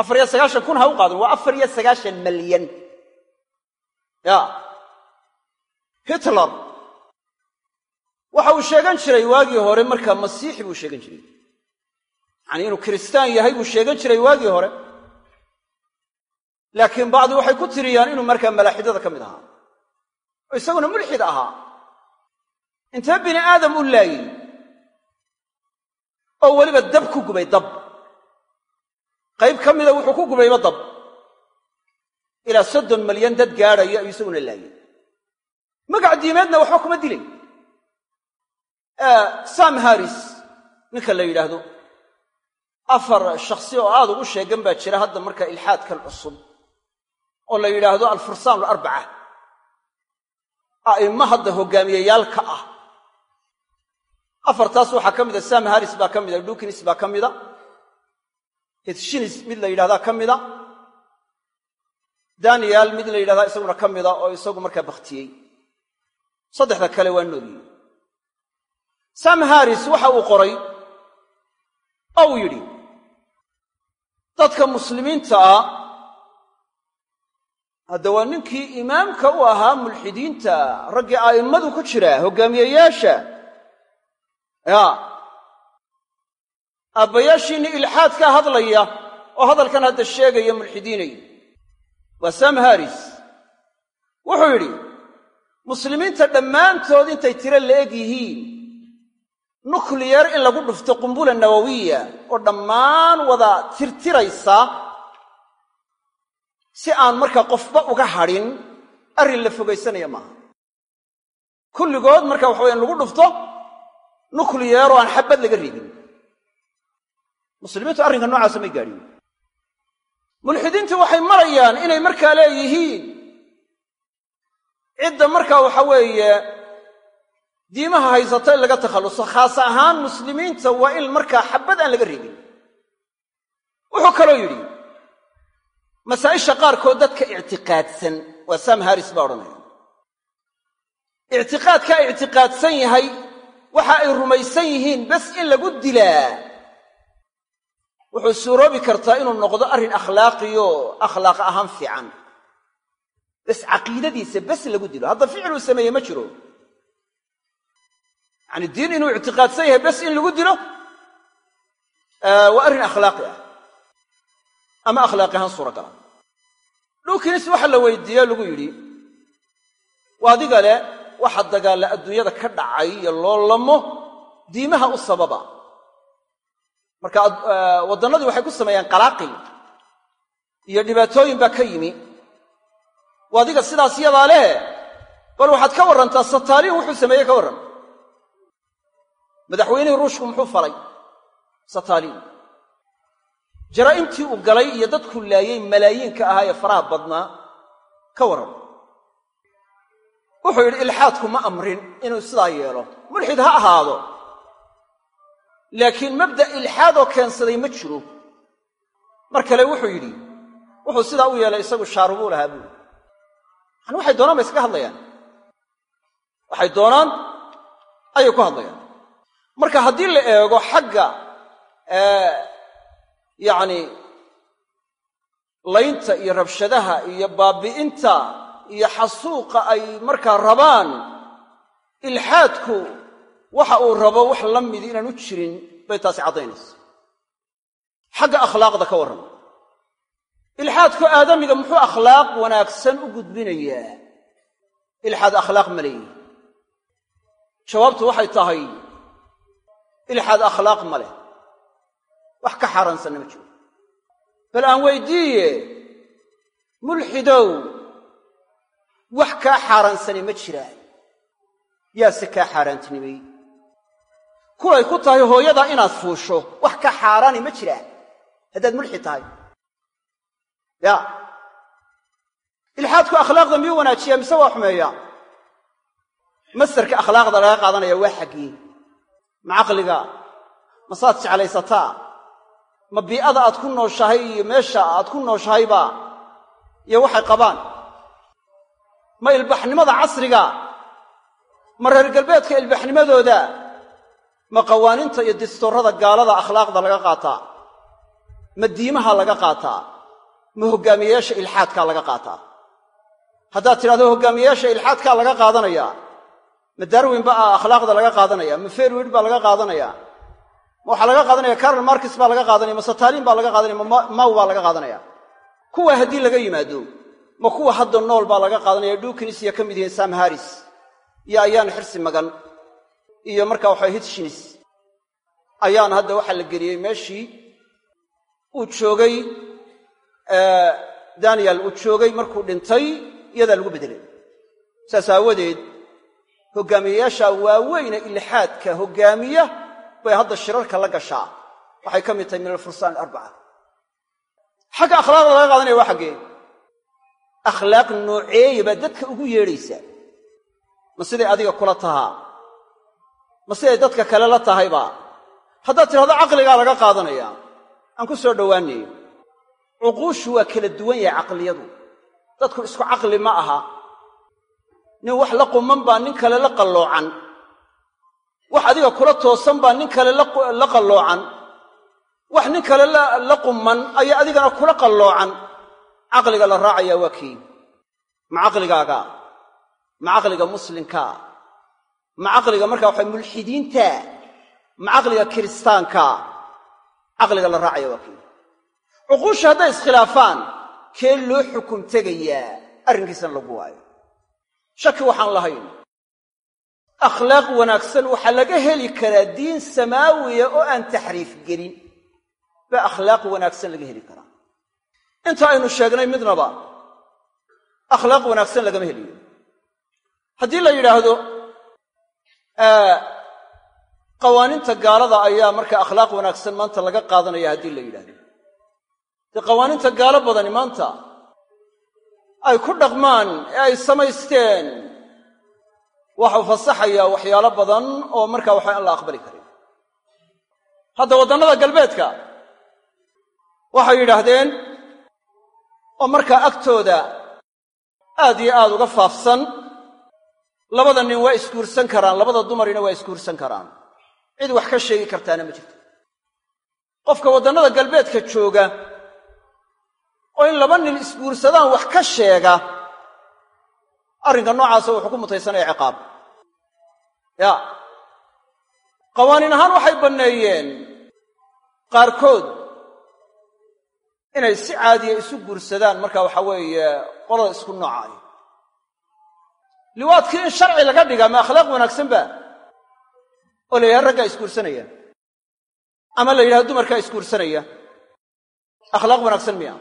afar iyo sagaashan kun ha u qaadin waa afar iyo sagaashan malyan ya hitler waxa uu sheegan jiray waagii hore markaa masiixi buu sheegan jiray. Yacanii inuu kiristaan yahay buu sheegan jiray waagii hore. Laakiin bacdi waxay ku tiriyaan inuu markaa malaaxidada ka mid ahaa. Oo isaguna mulxid ahaa. Intee bini aadam u laayey oo weliba dab ku gubay dab. Qayb ka mida wuxuu ku gubayba dab. Ilaa soddon malyan dad gaadhayo ayuu isaguna laayey magac diimeedna waxba kuma dilay sam haris ninka la yidhaahdo. Afar shakhsi oo aad ugu sheegan baa jira hadda marka ilxaadkan cusub. Oo la yidhaahdo alfursaan alarbaca. A'immo hadda hogaamiyayaal ka ah. Afartaas waxaa ka mida sam haris baa ka mida dukins baa ka mida hitshinis mid la yidhahdaa ka mida daniel mid la yidhahdaa isaguna ka mida oo isagu markaa bakhtiyey. Saddexda kale waa noolyihi sam haris waxa uu qoray oo uu yidhi dadka muslimiinta ah hadda waa ninkii imaamka u ahaa mulxidiinta raggii a'immadu ku jira hoggaamiyeyaasha ya aabbayaashiinni ilxaad ka hadlaya oo hadalkan hadda sheegaya mulxidiinay. Waa sam haris wuxuu yidhi muslimiinta dhammaantood intay tiro la eg yihiin nukliyar in lagu dhufto qumbula nawawiya oo dhammaan wada tirtiraysa si aan markaa qofba uga hadhin arrin la fogaysanaya maaha. Kulligood marka waxa waya in lagu dhufto nukliyar oo aan xabad laga reebin. Muslimiintu arrinka noocaasa may gaadhin. Mulxidiintu waxay marayaan inay markaa leeyihiin cidda markaa waxa weeye diimaha haysata in laga takhalluso khaas ahaan muslimiinta waa in markaa xabad aan laga reebin. Wuxuu kaloo yidhi masaa'isha qaarkood dadka ictiqaadsan waa sam haris baa odhanaya. Ictiqaadkaa ictiqaadsan yahay waxa ay rumaysan yihiin bes in lagu dilaa. Wuxuu suuroobi kartaa inuu noqdo arrin akhlaaqiyo akhlaaq ahaan fiican. Bes caqiidadiisa bes lagu dilo. Hadda ficiluu sameeye ma jiro yacani diin inuu ictiqaadsan yahay bes in lagu dilo waa arrin akhlaaqi ah. Ama akhlaaqi ahaan suuragala. Dhulkinis waxa la weydiiye lagu yidhi waa adiga leh waxa dagaalla adduunyada ka dhacay iyo loolamo diimaha u sababa. Marka waddannadii waxay ku sameeyaan qalaaqil iyo dhibaatooyin baa ka yimi. Waa adiga sidaas yadaa leh? Bal waxaad ka warrantaa sataaliin wuxuu sameeyey ka warran madaxweynihii ruushku muxuu falay? Sataaliin jaraa'imtii uu galay iyo dadku laayey malaayiinka ahaa ee faraha badnaa ka warran wuxuu yidhi ilxaadku ma amrin inuu sidaa yeelo. Mulxid ha ahaado. Laakiin mabda' ilxaadoo keensaday ma jiro. Mar kale wuxuu yidhi wuxuu sidaa u yeelay isagu shaarubuu lahaa buuri. Yani waxay doonaan bay iskaga hadlayaan. Waxay doonaan ayay ku hadlayaan marka haddii la eego xagga yacni laynta iyo rabshadaha iyo baabi'inta iyo xasuuqa ay markaa rabaan ilxaadku waxa uu rabo wax la midi inaan u jirin bay taasi caddaynaysa. Xagga akhlaaqda ka warran. Ilxaadku aadamiga muxuu akhlaaq wanaagsan u gudbinayaa. Ilxaad akhlaaq ma leeyihi jawaabtu waxay tahay ilxaad akhlaaq ma leh. Wax ka xaaraansanna ma jiro. Bal aan weydiiye mulxidow wax kaa xaaraansani ma jiraan. Yaase kaa xaaraantinimay. Kulay ku tahay hooyadaa inaad fuusho wax ka xaaraani ma jiraan. Haddaad mulxid tahay. Ya ilxaadku akhlaaqda miyuu wanaajiyaa? Mise waa xumeeyaa? Mastarka akhlaaqda laga qaadanaya waa xaggii ma caqliga masaad jeclaysataa? Ma bii'ada aad ku nooshahay iyo meesha aad ku nooshahayba iyo waxay qabaan ma ilbaxnimada casriga ma reer galbeedka ilbaxnimadooda ma qawaaniinta iyo distoorrada gaalada akhlaaqda laga qaataa ma diimaha laga qaataa ma hoggaamiyeyaasha ilxaadkaa laga qaataa? Haddaad tidhahdo hoggaamiyeyaasha ilxaadkaa laga qaadanayaa ma darwin ba a akhlaaqda laga qaadanaya. Ma ferwid baa laga qaadanaya. Ma waxaa laga qaadanaya carol markis baa laga qaadanaya ma sataalin baa laga qaadanaya ma maw baa laga qaadanaya. Kuwa haddii laga yimaado ma kuwa hadda nool baa laga qaadanaya dhukinis iyo ka mid yihiin sam haris iyo ayaan xirsi magan iyo markaa waxa hitshinis ayaan hadda waxaa la geliyey meeshii uu joogay daniel uu joogay markuu dhintay iyadaa lagu beddelay saas aawadeed hoggaamiyeyaasha waaweyne ilxaadka hoggaamiya bay hadda shirarka la gashaa. Waxay ka mid tahay min alfursaan alarbaca. Xagga akhlaaqda laga qaadanaya waa xaggee. Akhlaaq nooceeya baa dadka ugu yeedhaysaa ma siday adiga kula tahaa? Ma siday dadka kale la tahayba haddaad tidhahdo caqligaa laga qaadanaya aan ku soo dhowaanayo cuquushu waa kala duwan yahay caqliyadu. Dadku isku caqli ma aha nin wax la quman baa nin kale la qalloocan. Wax adiga kula toosan baa nin kale la qalloocan. Wax nin kale la qumman ayaa adigana kula qalloocan. Caqliga la raacayaa waa kii? Ma caqligaaga? Ma caqliga muslimka? Ma caqliga markaa waxa mulxidiinta? Ma caqliga kiristaanka? Caqliga la raacaya waa kii? Cuquusha hadday iskhilaafaan kee loo xukum tegayaa? Arrinkiisana lagu waayo shaki waxaan lahayn. Akhlaaq wanaagsan waxaa laga heli karaa diin samaawiya oo aan taxriif gelin. Baa akhlaaq wanaagsan laga heli karaa. Inta aynu sheegnay midnaba akhlaaq wanaagsan lagama heliyo. Haddii la yidhaahdo qawaaniinta gaalada ayaa marka akhlaaq wanaagsan maanta laga qaadanaya haddii la yidhahdo dee qawaaniinta gaalo badani maanta ay ku dhaqmaan ee ay samaysteen. Waxau fasaxayaa waxyaalo badan oo markaa waxa aan la aqbali karin. Hadda waddannada galbeedka waxay yidhaahdeen oo markaa agtooda aad iyo aad uga faafsan labada nin waa isguursan karaan labada dumarina waa isguursan karaan. Cid wax ka sheegi kartaana ma jirto. Qofka waddannada galbeedka jooga oo in laba nin isguursadaan wax ka sheega arrinka noocaasa wuxuu ku mutaysanaya ciqaab. Ya. Qawaaniin ahaan waxay banneeyeen qaarkood inay si caadiya isu guursadaan marka waxa weeye qolada isku noocaay liwaadkii in sharci laga dhigaa ma akhlaaq wanaagsan ba? Oo la yidhaha raggaa isguursanaya. Ama la yidhaha dumarkaa isguursanaya. Akhlaaq wanaagsan miya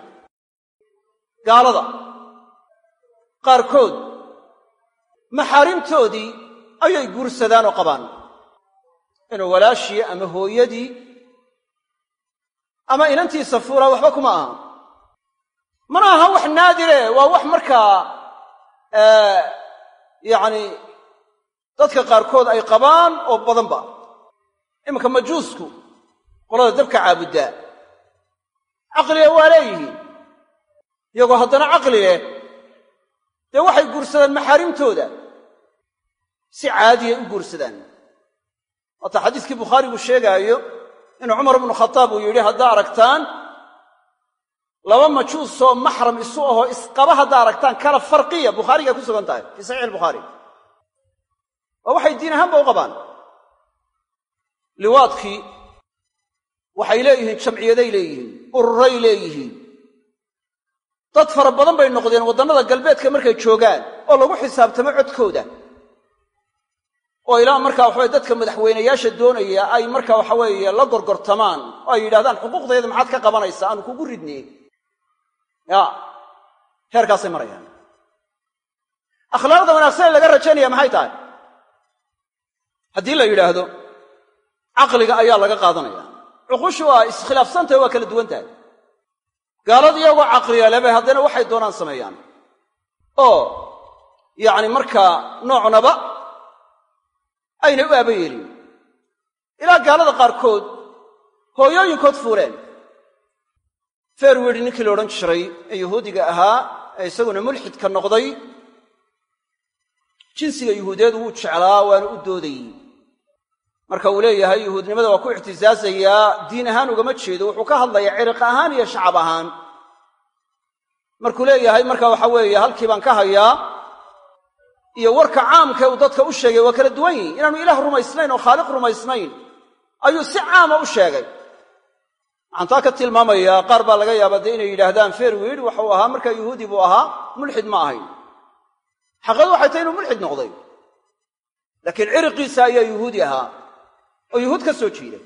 gaalada qaarkood maxaarimtoodii ayay guursadaan oo qabaan. Inuu walaashii ama hooyadii ama inantiisa fuulaa waxba kuma aha. Mana aha wax naadire waa wax markaa yacni dadka qaarkood ay qabaan oo badanba. Iminka majuusku qolada dabka caabuddaa caqliga waa leeyihiin iyagoo haddana caqli leh. Dee waxay guursadaan maxaarimtooda? Si caadiyay u guursadaan. Waata xadiiskii bukhaarigu sheegaayo inuu cumar ibnu khataab uu yidhi haddaa aragtaan laba majuusoo maxram isu ahoo isqaba haddaa aragtaan kala farqiya. Bukhaarigay ku sugan tahay fii saxiix albukhaari. Waa waxay diin ahaanba u qabaan. Liwaadkii waxay leeyihiin jamciyaday leeyihiin ururay leeyihiin dad fara badan bay noqdeen waddannada galbeedka markay joogaan oo lagu xisaabtamo codkooda. Oo ilaa markaa waxaweye dadka madaxweynayaasha doonaya ay marka waxaweeye la gorgortamaan oo ay yidhahdaan xuquuqdayda maxaad ka qabanaysaa? Aanu kugu ridnay ya heerkaasay marayaan. Akhlaaqda wanaagsan ee laga rajaynaya maxay tahay? Haddii la yidhaahdo caqliga ayaa laga qaadanaya. Cuqushu waa iskhilaafsantahe waa kala duwan tahay gaalada iyagoo caqliyalebe haddana waxay doonaan sameeyaan. Oo yacni markaa noocnaba aynay u aaba yeelin. Ilaa gaalada qaarkood hooyooyinkood fuuleen ferwid ninkii la odhan jiray ee yahuudiga ahaa ee isaguna mulxidka noqday jinsiga yuhuudeed wuu jeclaa waana u doodayey marka uu leeyahay yuhuudnimada waa ku ictisaasayaa diin ahaan ugama jeedo wuxuu ka hadlayaa ciriq ahaan iyo shacab ahaan. Markuu leeyahay marka waxa weeye halkii baan ka hayaa iyo warka caamkae uu dadka u sheegay waa kala duwan yihiin inaanu ilaah rumaysnayn oo khaaliq rumaysnayn ayuu si caama u sheegay. Waxaan ka tilmaamayaa qaar baa laga yaabaa dee inay yidhaahdaan ferwid waxuu ahaa markaa yuhuudi buu ahaa mulxid ma ahayn. Xaqadu waxay tahay inuu mulxid noqday. Laakiin ciriqiisa ayaa yuhuudi ahaa oo yuhuud ka soo jiida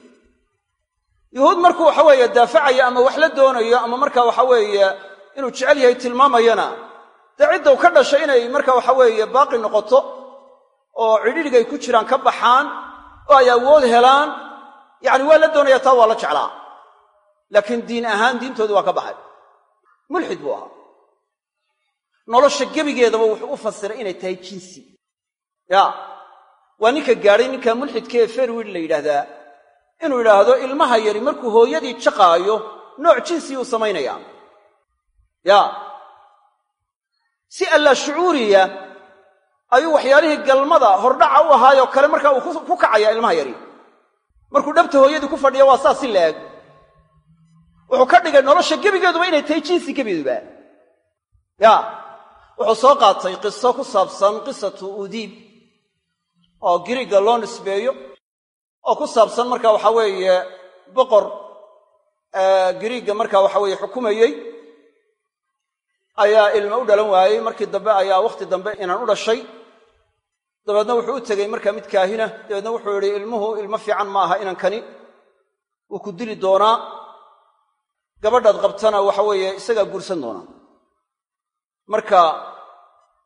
yuhuud markuu waxa weeye daafacaya ama wax la doonayo ama marka waxa weeye inuu jecel yahay tilmaamayana dee ciddaw ka dhashay inay marka waxa weeye baaqi noqoto oo cidhidhigay ku jiraan ka baxaan oo ay awood helaan yacni waa la doonaya taa waa la jeclaa. Laakiin diin ahaan diintooda waa ka baxay. Mulxid buu ahaa. Nolosha gebigeedaba wuxuu u fasiray inay tahay jinsi. Ya waa ninka gaadhay ninka mulxidka ee ferwid la yidhaahdaa. Inuu yidhaahdo ilmaha yari markuu hooyadii jaqaayo nooc jinsiyuu samaynayaa. Ya. Si allaa shucuuriya ayuu waxyaalihii galmada hordhaca u ahaayoo kale markaa uu ku kacaya ilmaha yari. Markuu dhabta hooyadii ku fadhiya waa saas si la-eg wuxuu ka dhigay nolosha gebigeeduba inay tahay jinsi gebiduba. Ya. Wuxuu soo qaatay qiso ku saabsan qisatu udiib oo giriigga loo nisbeeyo oo ku saabsan marka waxa weeye boqor giriigga marka waxa weeye xukumayey ayaa ilmo u dhalan waayey. Markii dambe ayaa wakhti dambe inaan u dhashay. Dabeedna wuxuu u tegey marka mid kaahina dabeedna wuxuu yidhi ilmuhu ilmo fiican ma aha inankani wuu ku dili doonaa. Gabadhaad qabtana waxa weeye isagaa guursan doonaa. Marka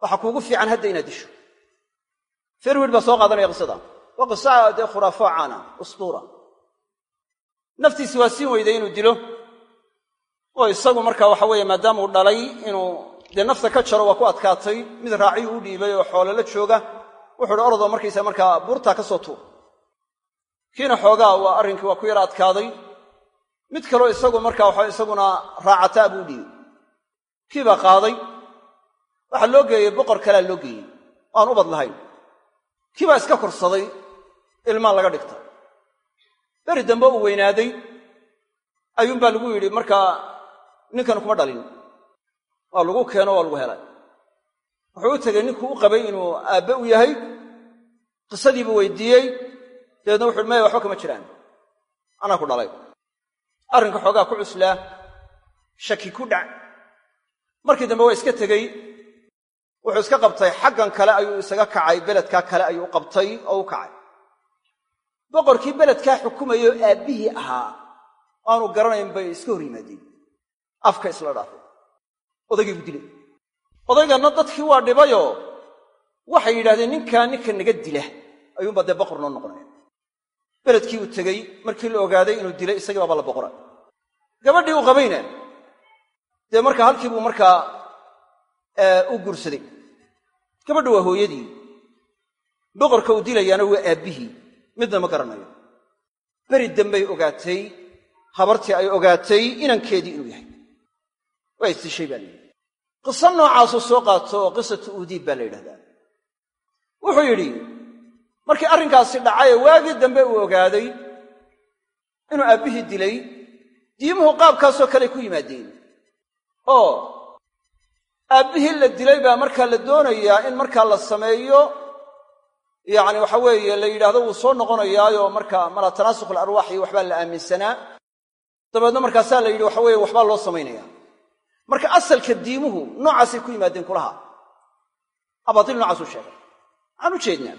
waxaa kuugu fiican hadda inaad disho ferwid baa soo qaadanaya qisada. Waa qisa dee khuraafo caana ustuura naftiisi waa siin weyday inuu dilo. Oo isagu marka waxa weeye maadaamuu dhalay inuu dee nafta ka jaro waa ku adkaatay. Mid raaciyu u dhiibay oo xoole la jooga. Wuxuu uhi orodoo markaysa markaa buurtaa ka soo tuur. Kiina xoogaa waa arrinkii waa ku yara adkaaday. Mid kaloo isagu marka waxa isaguna raacataa buu dhiibay. Kii baa qaaday? Waxaa loo geeyey boqor kalea loo geeyey. Aan ubad lahayn kii baa iska korsaday? Ilmaa laga dhigta. Beri dambe uu weynaaday. Ayuunbaa lagu yidhi markaa ninkan kuma dhalin. Waa lagu keeno waa lagu helay. Wuxuu u tegey ninkuu u qabay inuu aabbe u yahay. Qisadiibuu weydiiyey. Dabeedna wuxuuhi maya waxba kama jiraan. Anaa ku dhalay. Arrinka xoogaa ku cuslaa. Shaki ku dhac. Markii dambe waa iska tegey wuxuu iska qabtay xaggan kale ayuu isaga kacay beledkaa kale ayuu u qabtay oo u kacay. Boqorkii beledkaa xukumayay aabbihii ahaa aanu garanayn bay iska hor yimaadeen. Afka isla dhaafay. Odaygii buu dilay. Odayganna dadkii waa dhibayoo waxay yidhahdeen ninkaa ninka naga dila. Ayuunbaa dee boqor noo noqonaya. Beledkii uu tegey markii la ogaaday inuu dilay isagii baaba la boqora gabadhii uu qabayna. Dee marka halkii buu markaa u guursaday gabadhu waa hooyadii. Boqorka uu dilayaana waa aabbihii. Midna ma garanayo. Beri dambay ogaatay habartii ay ogaatay inankeedii inuu yahay. Waa istishay baa layidhi qiso noocaasuu soo qaato oo qisatu uudiib baa la yidhahdaa. Wuxuu yidhi markii arrinkaasi dhacay waagii dambe uu ogaaday inuu aabbihii dilay diimuhu qaabkaasoo kaley ku yimaadeen. Oo aabbihii la dilay baa markaa la doonayaa in markaa la sameeyo yacni waxa weeye la yidhaahdo wuu soo noqonayaayo markaa mala tanaasukh alarwaax iyo waxbaa la aaminsanaa dabeedna markaasaa la yidhi waxa weeye waxbaa loo samaynaya marka asalka diimuhu noocaasay ku yimaadeen kulaha. Abaatiil noocaasuu sheegay. Waxaan u jeednaa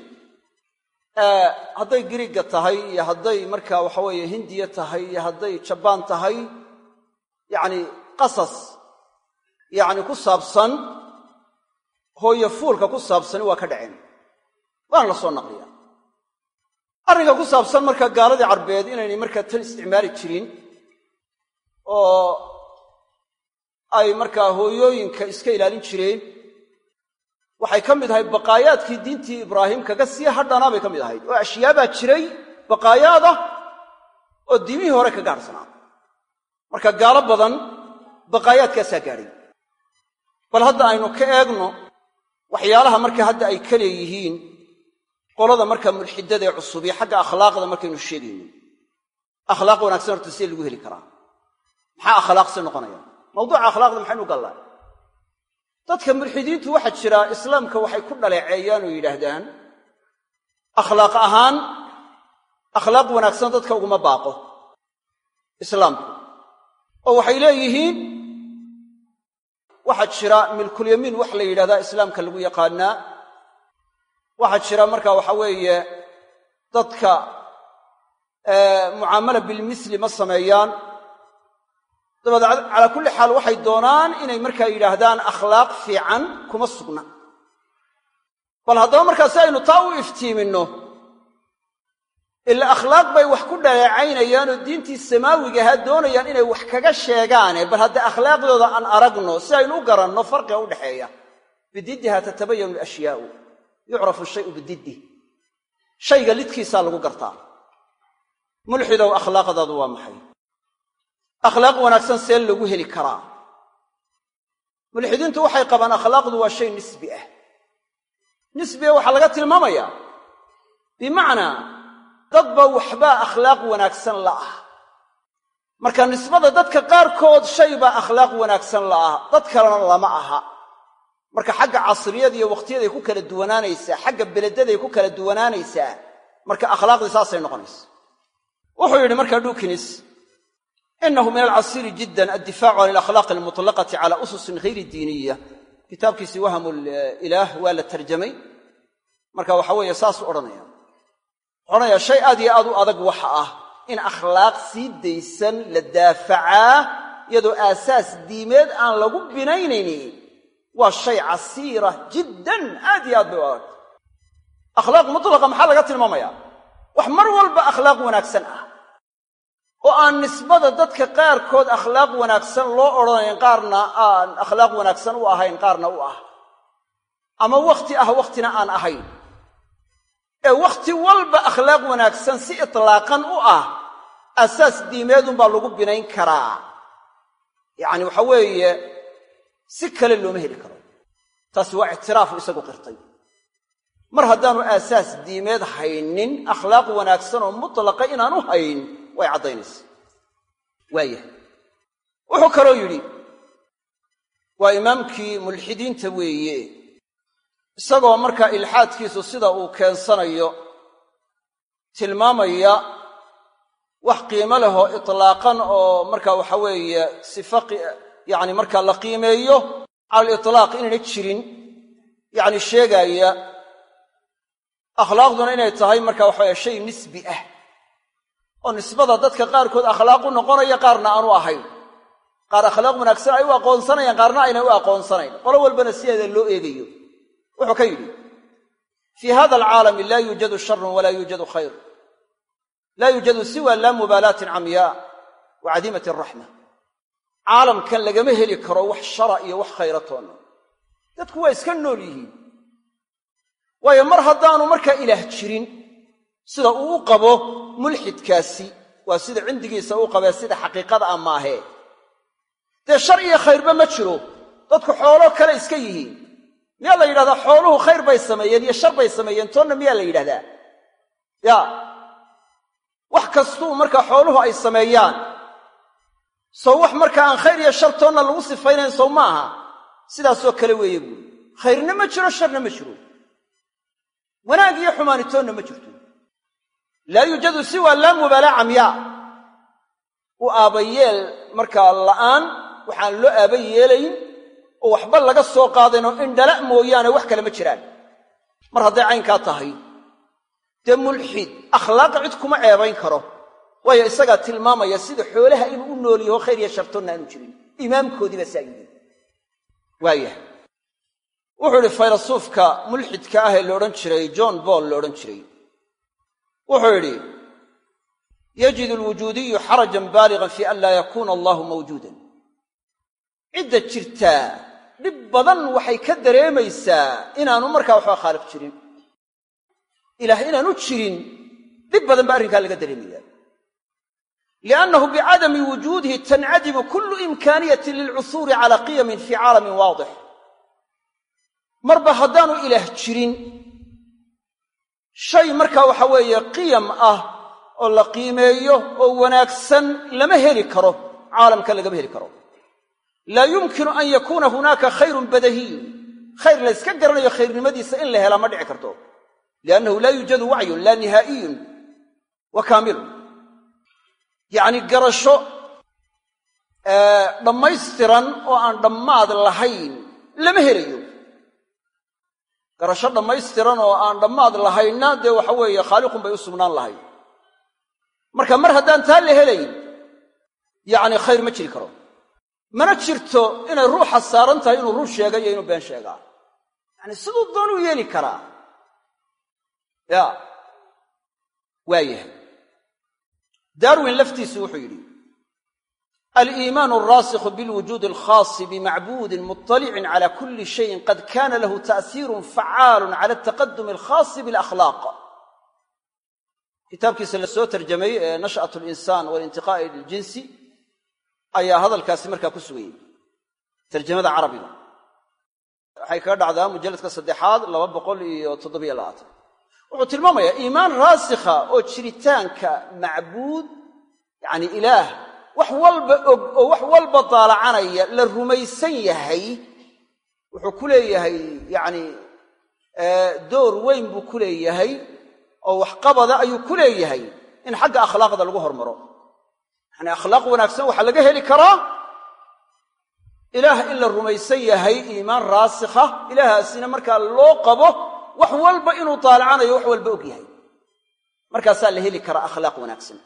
hadday giriigga tahay iyo hadday markaa waxa weeye hindiya tahay iyo hadday jabaan tahay yacni qasas yacni ku saabsan hooyo fuulka ku saabsani waa ka dhaceen. Waana la soo naqliyaa. Arrinka ku saabsan marka gaaladii carbeed inaynay markaa tan isticmaali jirin oo ay markaa hooyooyinka iska ilaalin jireen waxay ka mid ahayd baqaayaadkii diintii ibraahim kaga sii hadhanaa bay ka mid ahayd. Oo ashyaabaa jiray baqaayaad ah oo diimihii hore ka gaadhsanaa marka gaalo badan baqaayaadkaasaa gaadhay bal hadda aynu ka eegno waxyaalaha marka hadda ay ka leeyihiin qolada markaa mulxidada ee cusub iyo xagga akhlaaqda markaynu sheegayno. Akhlaaq wanaagsan horta see lagu heli karaa? Maxaa akhlaaqsi noqonaya? Mawduuca akhlaaqda maxaynu gallaa? Dadka mulxidiintu waxaa jira islaamka waxay ku dhaleeceeyaan oo yidhaahdaan akhlaaq ahaan akhlaaq wanaagsan dadka uguma baaqo islaamku. Oo waxay leeyihiin waxaa jira milkulyamiin wax la yidhahdaa islaamka lagu yaqaanaa. Waxaa jira marka waxa weeye dadka mucaamala bilmisli ma sameeyaan. Dabeed calaa kulli xaal waxay doonaan inay markaa yidhaahdaan akhlaaq fiican kuma sugna. Bal haddaba markaa si aynu taa u iftiiminno ila akhlaaq bay wax ku dhaleecaynayaan oo diintii samaawigahaa doonayaan inay wax kaga sheegaane bal hadda akhlaaqdooda aan aragno si aynu u garanno farqiga u dhexeeya. Bididdiha tatabayanu alashyaau yucrafu shayu bididdi. Shayga lidkiisaa lagu gartaa. Mulxidow akhlaaqdaadu waa maxay? Akhlaaq wanaagsan see lagu heli karaa. Mulxidiintu waxay qabaan akhlaaqdu waa shay nisbi ah. Nisbiga waxaa laga tilmaamayaa. Bimacnaa dadba waxbaa akhlaaq wanaagsan la'ah marka nisbada dadka qaarkood shay baa akhlaaq wanaagsan la'ah dad kalena lama aha. Marka xagga casriyada iyo wakhtiyaday ku kala duwanaanaysaa xagga beledaday ku kala duwanaanaysaa marka akhlaaqdii saasay noqonaysa wuxuu yidhi markaa dhukinis inahu min alcasiiri jiddan addifaacu can alakhlaaqi almutlaqati cala ususin hayri diiniya kitaabkiisii wahmu ilaah waa la tarjamay. Marka waxa weeye saasuu odhanaya odhanaya shay aad iyo aad u adag waxa ah in akhlaaq sii daysan la daafacaa iyadoo aasaas diimeed aan lagu binaynayni. Waa shay casiira jiddan aad iyo aad bay u adag. Akhlaaq mutlaqa maxaa laga tilmaamayaa wax mar walba akhlaaq wanaagsan ah. Oo aan nisbada dadka qaarkood akhlaaq wanaagsan loo odhanayn qaarna aan akhlaaq wanaagsan u ahayn qaarna u ah. Ama wakhti ah wakhtina aan ahayn ee wakhti walba akhlaaq wanaagsan si itlaaqan u ah asaas diimeedunbaa lagu binayn karaa. Yacni waxa weeye si kale looma heli karo. Taasi waa ictiraafu isagu qirtay. Mar haddaanu aasaas diimeed haynin akhlaaq wanaagsan oo mutlaqa inaanu hayn way caddaynaysa. Waayah wuxuu kaloo yidhi waa imaamkii mulxidiinta weeye isagoo markaa ilxaadkiisu sida uu keensanayo tilmaamaya wax qiimo lehoo itlaaqan oo markaa waxa weeye sifa yacni markaa la qiimeeyo cala alitlaaq inayna jirin yacni sheegaaya akhlaaqduna inay tahay marka waxaweye shay nisbi ah. Oo nisbada dadka qaarkood akhlaaq u noqonaya qaarna aanu ahayn. Qaar akhlaaq wanaagsan ay u aqoonsanayaan qaarna aynay u aqoonsanayn. Qolo walbana sideeda loo eegayo wuxuu ka yidhi fii hada alcaalami laa yuujadu sharun walaa yuujadu khayr laa yuujadu siwa laa mubaalaatin camyaa wa cadiimati araxma caalamkan lagama heli karo wax shara iyo wax khayra toonna dadku waa iska nool yihiin. Waayo mar haddaanu markaa ilaah jirin sida uu u qabo mulxidkaasi waa sida cindigiisa u qabee sida xaqiiqada ah maahee. Dee shar iyo khayrba ma jiro. Dadku xoolo kale iska yihiin miyaa la yidhahdaa? Xooluhu khayr bay sameeyeen iyo shar bay sameeyeen. Toonna miyaa la yidhahdaa? Ya. Wax kastuu markaa xooluhu ay sameeyaan. Sow wax markaa aan khayr iyo shar toonna lagu sifaynayn sow ma aha. Sidaasoo kale weeye buuri khayrna ma jiro sharna ma jiro. Wanaag iyo xumaanitoonna ma jirto. Laa yuujadu siwa laa mubaalaa camyaa u aabayeel markaa la'aan waxaan loo aaba yeelayn oo waxba laga soo qaadaynoo indhala mooyaane wax kale ma jiraan. Mar hadday caynkaa tahay dee mulxid akhlaaq cid kuma ceebayn karo. Waayo isagaa tilmaamaya sida xoolaha inuu u nool khayr iyo shartoonna aanu jirin. Imaamkoodiibaa saa yidhi waayah wuxuu idhi faylasuufka mulxidka ah ee la odhan jiray john boll la odhan jiray. Wuxuu yidhi yajidu alwujuudiyu xarajan baaligan fi an laa yakuuna allahu mawjuudan. Cidda jirtaa dhib badan waxay ka dareemaysaa inaanu markaa waxba khaaliq jirin. Ilaah inaanu jirin dhib badan baa arrinkaa laga dareemaya. Liannahu bicadami wujuudihi tancadimu kullu imkaaniyatin lilcuhuuri cala qiyamin fii caalamin waadix. Marba haddaanu ilaah jirin shay markaa waxa weeye qiyam ah oo la qiimeeyo oo wanaagsan lama heli karo caalamka lagama heli karo laa yumkinu an yakuuna hunaaka khayrun badahiyun khayr layska garanayo khayrnimadiisa in la helaa ma dhici karto. Liannahu laa yuujadu wacyun laa nihaa'iyun wa kaamilun yacni garasho dhammaystiran oo aan dhammaad lahayn lama helayo. Garasho dhammaystiran oo aan dhammaad lahaynna dee waxa weeye khaaliqun bay u sugnaan lahayd. Marka mar haddaan taa la helayn yacni khayr ma jiri karo mana jirto inay ruuxa saaran tahay inuu run sheega iyo inuu been sheegaa. Yacni siduu doonuu yeeli karaa? Ya waayahay darwin laftiisu wuxuu yidhi aliimaanu alraasikhu bilwujuudi alkhaasi bimacbuudin muطalicin cala kuli shayin qad kana lahu ta'siirun facaalun cala altaqadumi alkhaasi bialakhlaaq kitaabkiisa la soo tarjamay ee nash'at alinsaan walintiqaa'i liljinsi ayaa hadalkaasi markaa ku sugayey. Tarjamada carabiga. Waxay kaga dhacdaa mujalladka saddexaad laba boqol iyo toddobiyo labaatan. Wuxuu tilmaamayaa iimaan raasikha oo jiritaanka macbuud yacni ilaah wax walba og oo wax walba daalacanaya la rumaysan yahay wuxuu ku leeyahay yacni door weyn buu ku leeyahay oo waxqabada ayuu ku leeyahay in xagga akhlaaqda lagu hormaro yacni akhlaaq wanaagsan waxaa laga heli karaa? Ilaah in la rumaysan yahay iimaan raasikha ilaahaasina markaa loo qabo wax walba inuu daalacanayo wax walba og yahay. Markaasaa la heli karaa akhlaaq wanaagsan.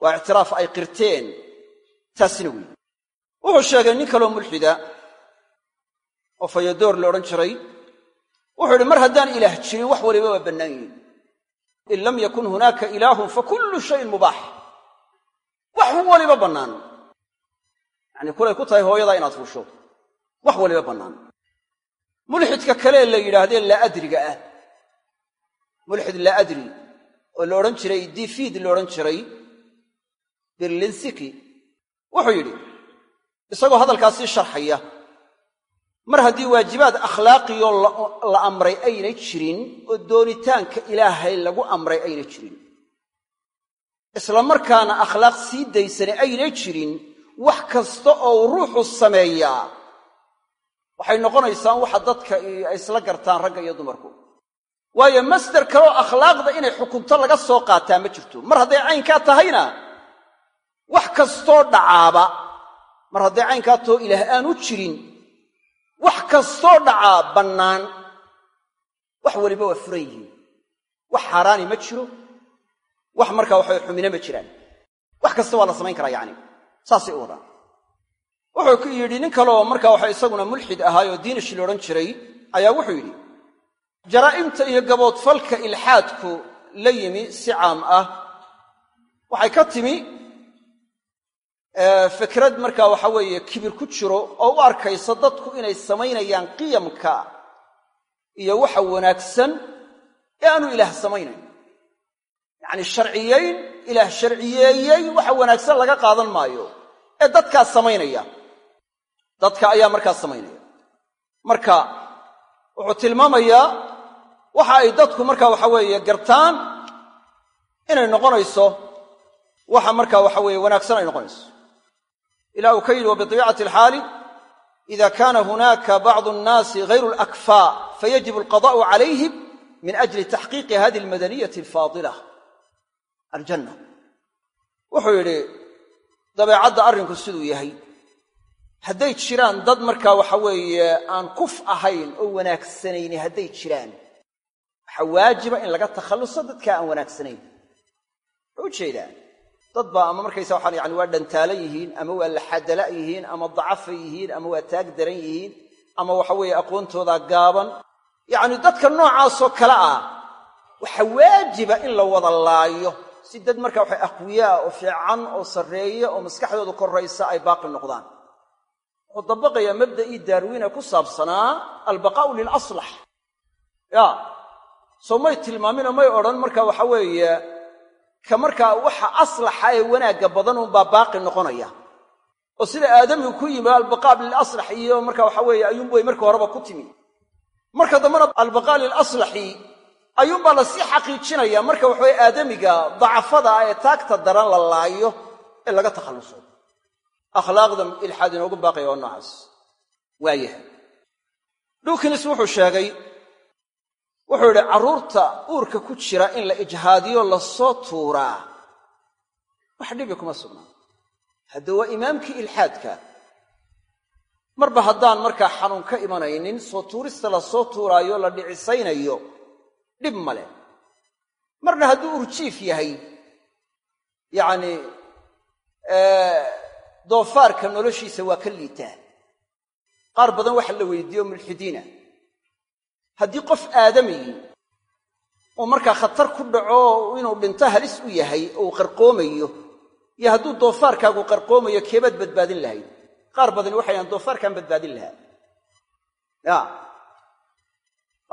Waa ictiraaf ay qirteen. Taasina weyi wuxuu sheegay nin kaloo mulxida oo fayadoor la odhan jiray. Wuxuu idhi mar haddaan ilaah jirin wax waliba waa bannaan yihiin in lam yakun hunaaka ilaahun fa kullu shayin mubaax wax waliba bannaan. Yacni kulay ku tahay hooyadaa inaad fuusho wax waliba bannaan. Mulxidka kalee la yidhaahdee laa adriga ah. Mulxid laa adri oo la odhan jiray difiid la odhan jiray birlinsiki wuxuu yidhi isagoo hadalkaasii sharxaya mar haddii waajibaad akhlaaqiyoo la amray aynay jirin oo doonitaanka ilaahay lagu amray aynay jirin isla markaana akhlaaq sii daysane aynay jirin wax kasta oo ruuxu sameeyaa waxay noqonaysaa waxa dadka ay isla gartaan ragga iyo dumarku. Waayo masder kaleoo akhlaaqda inay xukunto laga soo qaataa ma jirto. Mar hadday caynkaa tahayna wax kastoo dhacaaba. Mar hadday caynkaa taho ilaah aanu jirin wax kastoo dhacaa bannaan. Wax weliba waa furan yihiin. Wax xaaraani ma jiro wax markaa waxay xumina ma jiraan. Wax kasta waa la samayn karaa yacni. Saasay u wadaan wuxuu yidhi nin kaleoo markaa waxa isaguna mulxid ahaayoo diinish la odhan jiray ayaa wuxuu yidhi jaraa'imta iyo gaboodfalka ilxaadku la yimi si caam ah. Waxay ka timi fikrad markaa waxa weeye kibir ku jiro oo u arkaysa dadku inay samaynayaan qiyamka iyo waxa wanaagsan ee aanu ilaah samaynayn yacni sharciyeyn ilaah sharciyeeyey waxa wanaagsan laga qaadan maayo ee dadkaa samaynaya. Dadka ayaa markaa samaynaya. Marka wuxuu tilmaamayaa waxa ay dadku marka waxa weeye gartaan inay noqonayso waxa marka waxa weeye wanaagsan ay noqonayso. Ilah uu ka yidhi wa biطabiicati alxaali ida kana hunaka bacdu annaasi hayru alakfaa fayajib alqada'u calayhim min ajli taxqiiqi hadihi almadaniyati alfaadila aljanna wuxuu yidhi dabeecadda arrinku siduu yahay. Hadday jiraan dad markaa waxa weeye aan kuf ahayn oo wanaagsanayni hadday jiraan. Waxaa waajiba in laga takhalluso dadkaa aan wanaagsanayn. Wuxuu u jeedaa dad baa ama markaysa waxaan yani waa dhantaalan yihiin ama waa laxadala yihiin ama dacafa yihiin ama waa taag daran yihiin ama waxa weeye aqoontoodaa gaaban. Yacni dadka noocaasoo kale ah waxa waajiba in la wada laayo si dad markaa waxa aqwiyaa oo fiican oo sarreeya oo maskaxdooda korraysa ay baaqi noqdaan. Wuxuu dabaqayaa mabda'ii daarwiine ku saabsanaa albaqaa'u lilaslax. Ya soo may tilmaaminoo may odhan marka waxa weeye ka markaa waxa aslaxa ee wanaagga badan unbaa baaqi noqonaya. Oo sida aadamigu ku yimi albaqaa lilaslax iyo marka waxa weeye ayuunbay marka horeba ku timi. Marka dambena albaqaa lilaslaxi ayuunbaa la sii xaqiijinaya marka waxaweye aadamiga dacafada ah ee taagta daran la laayo ee laga takhalluso. Akhlaaqda ilxaad inoogu baaqaya waa noocaas waayahay dhukinis wuxuu sheegay wuxuu yidhi carruurta uurka ku jira in la ijhaadiyo la soo tuuraa. Wax dhibi kuma sugnaa hadda waa imaamkii ilxaadka marba haddaan markaa xanuun ka imanaynin soo tuurista la soo tuuraayo la dhicisaynayo dhib male marna hadduu urjiif yahay yacnii doofaarka noloshiisa waa ka liitaa. Qaar badan waxa la weydiiyo mulxidiina. Haddii qof aadamayi uu markaa khatar ku dhaco inuu dhinto halis u yahay oo uu qarqoomayo iyo hadduu doofaarkaagu qarqoomayo keebaad badbaadin lahayd. Qaar badani waxay dhahaan doofaarkaan badbaadin lahaa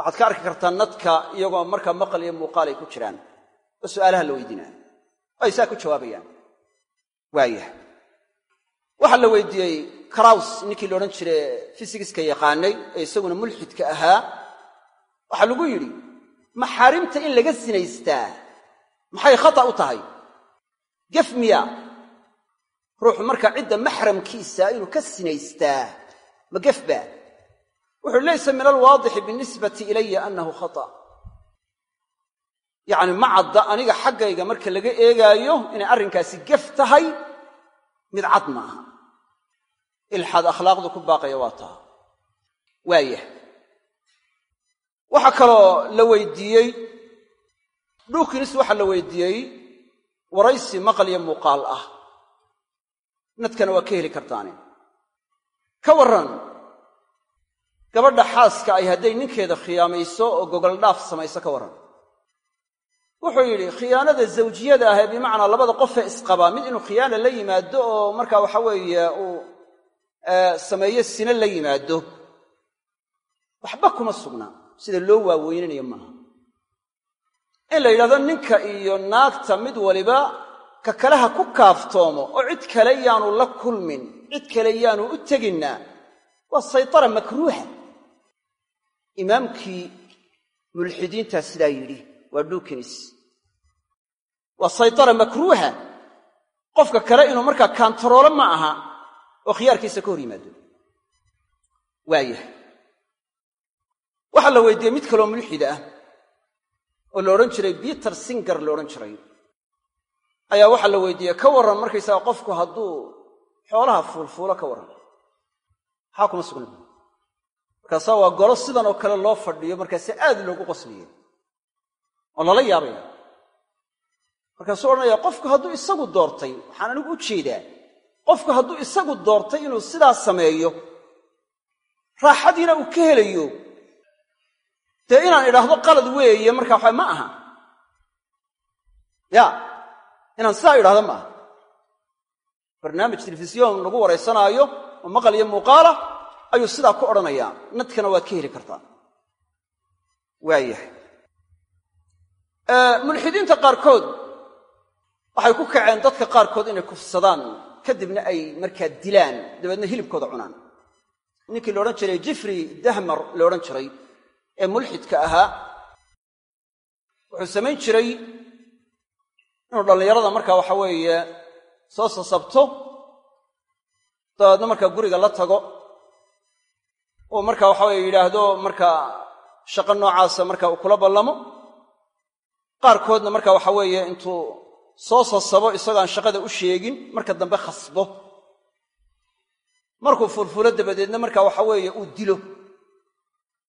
waxaad ka arki kartaa nadka iyagoo markaa maqal iyo muuqaal ay ku jiraan oo su'aalaha la weydiinaayo. Oo ay saa ku jawaabayaan. Waayah waxaa la weydiiyey kraws ninkii la odhan jiray fisigiska yaqaanay ee isaguna mulxidka ahaa waxaa lagu yidhi maxaarimta in laga sinaystaa? Maxay khata u tahay? Gef miya. Ruuxu markaa cidda maxramkiisa inuu ka sinaystaa. Ma gef ba wuxuu laysa min alwaadixi binisbati ilaya annahu khata. Yacni ma cadda aniga xaggayga marka laga eegaayo inay arrinkaasi gef tahay mid cad maaha. Ilxaad akhlaaqdu ku baaqaya waa taa. Waayah waxaa kaloo la weydiiyey dhuukinis waxaa la weydiiyey waraysi maqal iyo muuqaal ah. Nadkana waa ka heli kartaane ka warran gabadha xaaska ay hadday ninkeeda khiyaamayso oo gogoldhaaf samayso ka warran wuxuu yidhi khiyaanada zawjiyada ah ee bimacnaa labada qofee isqabaa mid inuu khiyaana la yimaado oo markaa waxa weeye uu sameeyo sine la yimaado. Waxba kuma sugnaa sida loo waaweynanayo maaha. In la yidhahdo ninka iyo naagta mid waliba ka kale ha ku kaaftoomo oo cid kale yaanu la kulmin cid kale yaanu u teginna waa saytara makruuha imaamkii mulxidiintaa sidaa yidhi waa dhuukinis waa saytara makruuha. Qofka kale inuu markaa kaantaroolo ma aha oo khiyaarkiisa ka hor yimaado. Waayah waxaa la weydiiyey mid kaloo mulxid ah oo la odhan jiray biter singer la odhan jiray. Ayaa waxaa la weydiiyey ka warran markaysaga qofku hadduu xoolaha fuulfuulo ka warran. Maxaa kuma sugna markaasaa waa golo sidan oo kale loo fadhiyo markaase aad loogu qosliye. Oo lala yaabaya markaasuu odhanaya qofku hadduu isagu doortay waxaan anigu u jeedaa qofku hadduu isagu doortay inuu sidaa sameeyo raaxadiina uu ka helayo. Dee inaan idhaahdo qalad weeye markaa waxa ma aha. Ya inaan sidaa idhahdo ma aha. Barnaamij telefisyon lagu waraysanaayo oo maqal iyo muuqaala ayuu sidaa ku odhanayaa nadkana waad ka heli kartaa. Waayahay mulxidiinta qaarkood waxay ku kaceen dadka qaarkood inay kufsadaan kadibna ay markaa dilaan dabeedna hilibkooda cunaan. Ninkii la odhan jiray jifri dahmar la odhan jiray ee mulxidka ahaa wuxuu samayn jiray inuu dhallinyarada markaa waxa weeye soo sasabto dabeedna markaa guriga la tago oo marka waxa weye yidhaahdo markaa shaqo noocaasa marka uu kula ballamo qaarkoodna marka waxa weeye intuu soo sasabo isagoaan shaqada u sheegin marka dambe khasbo. Markuu fulfulo dabadeedna marka waxa weeye uu dilo.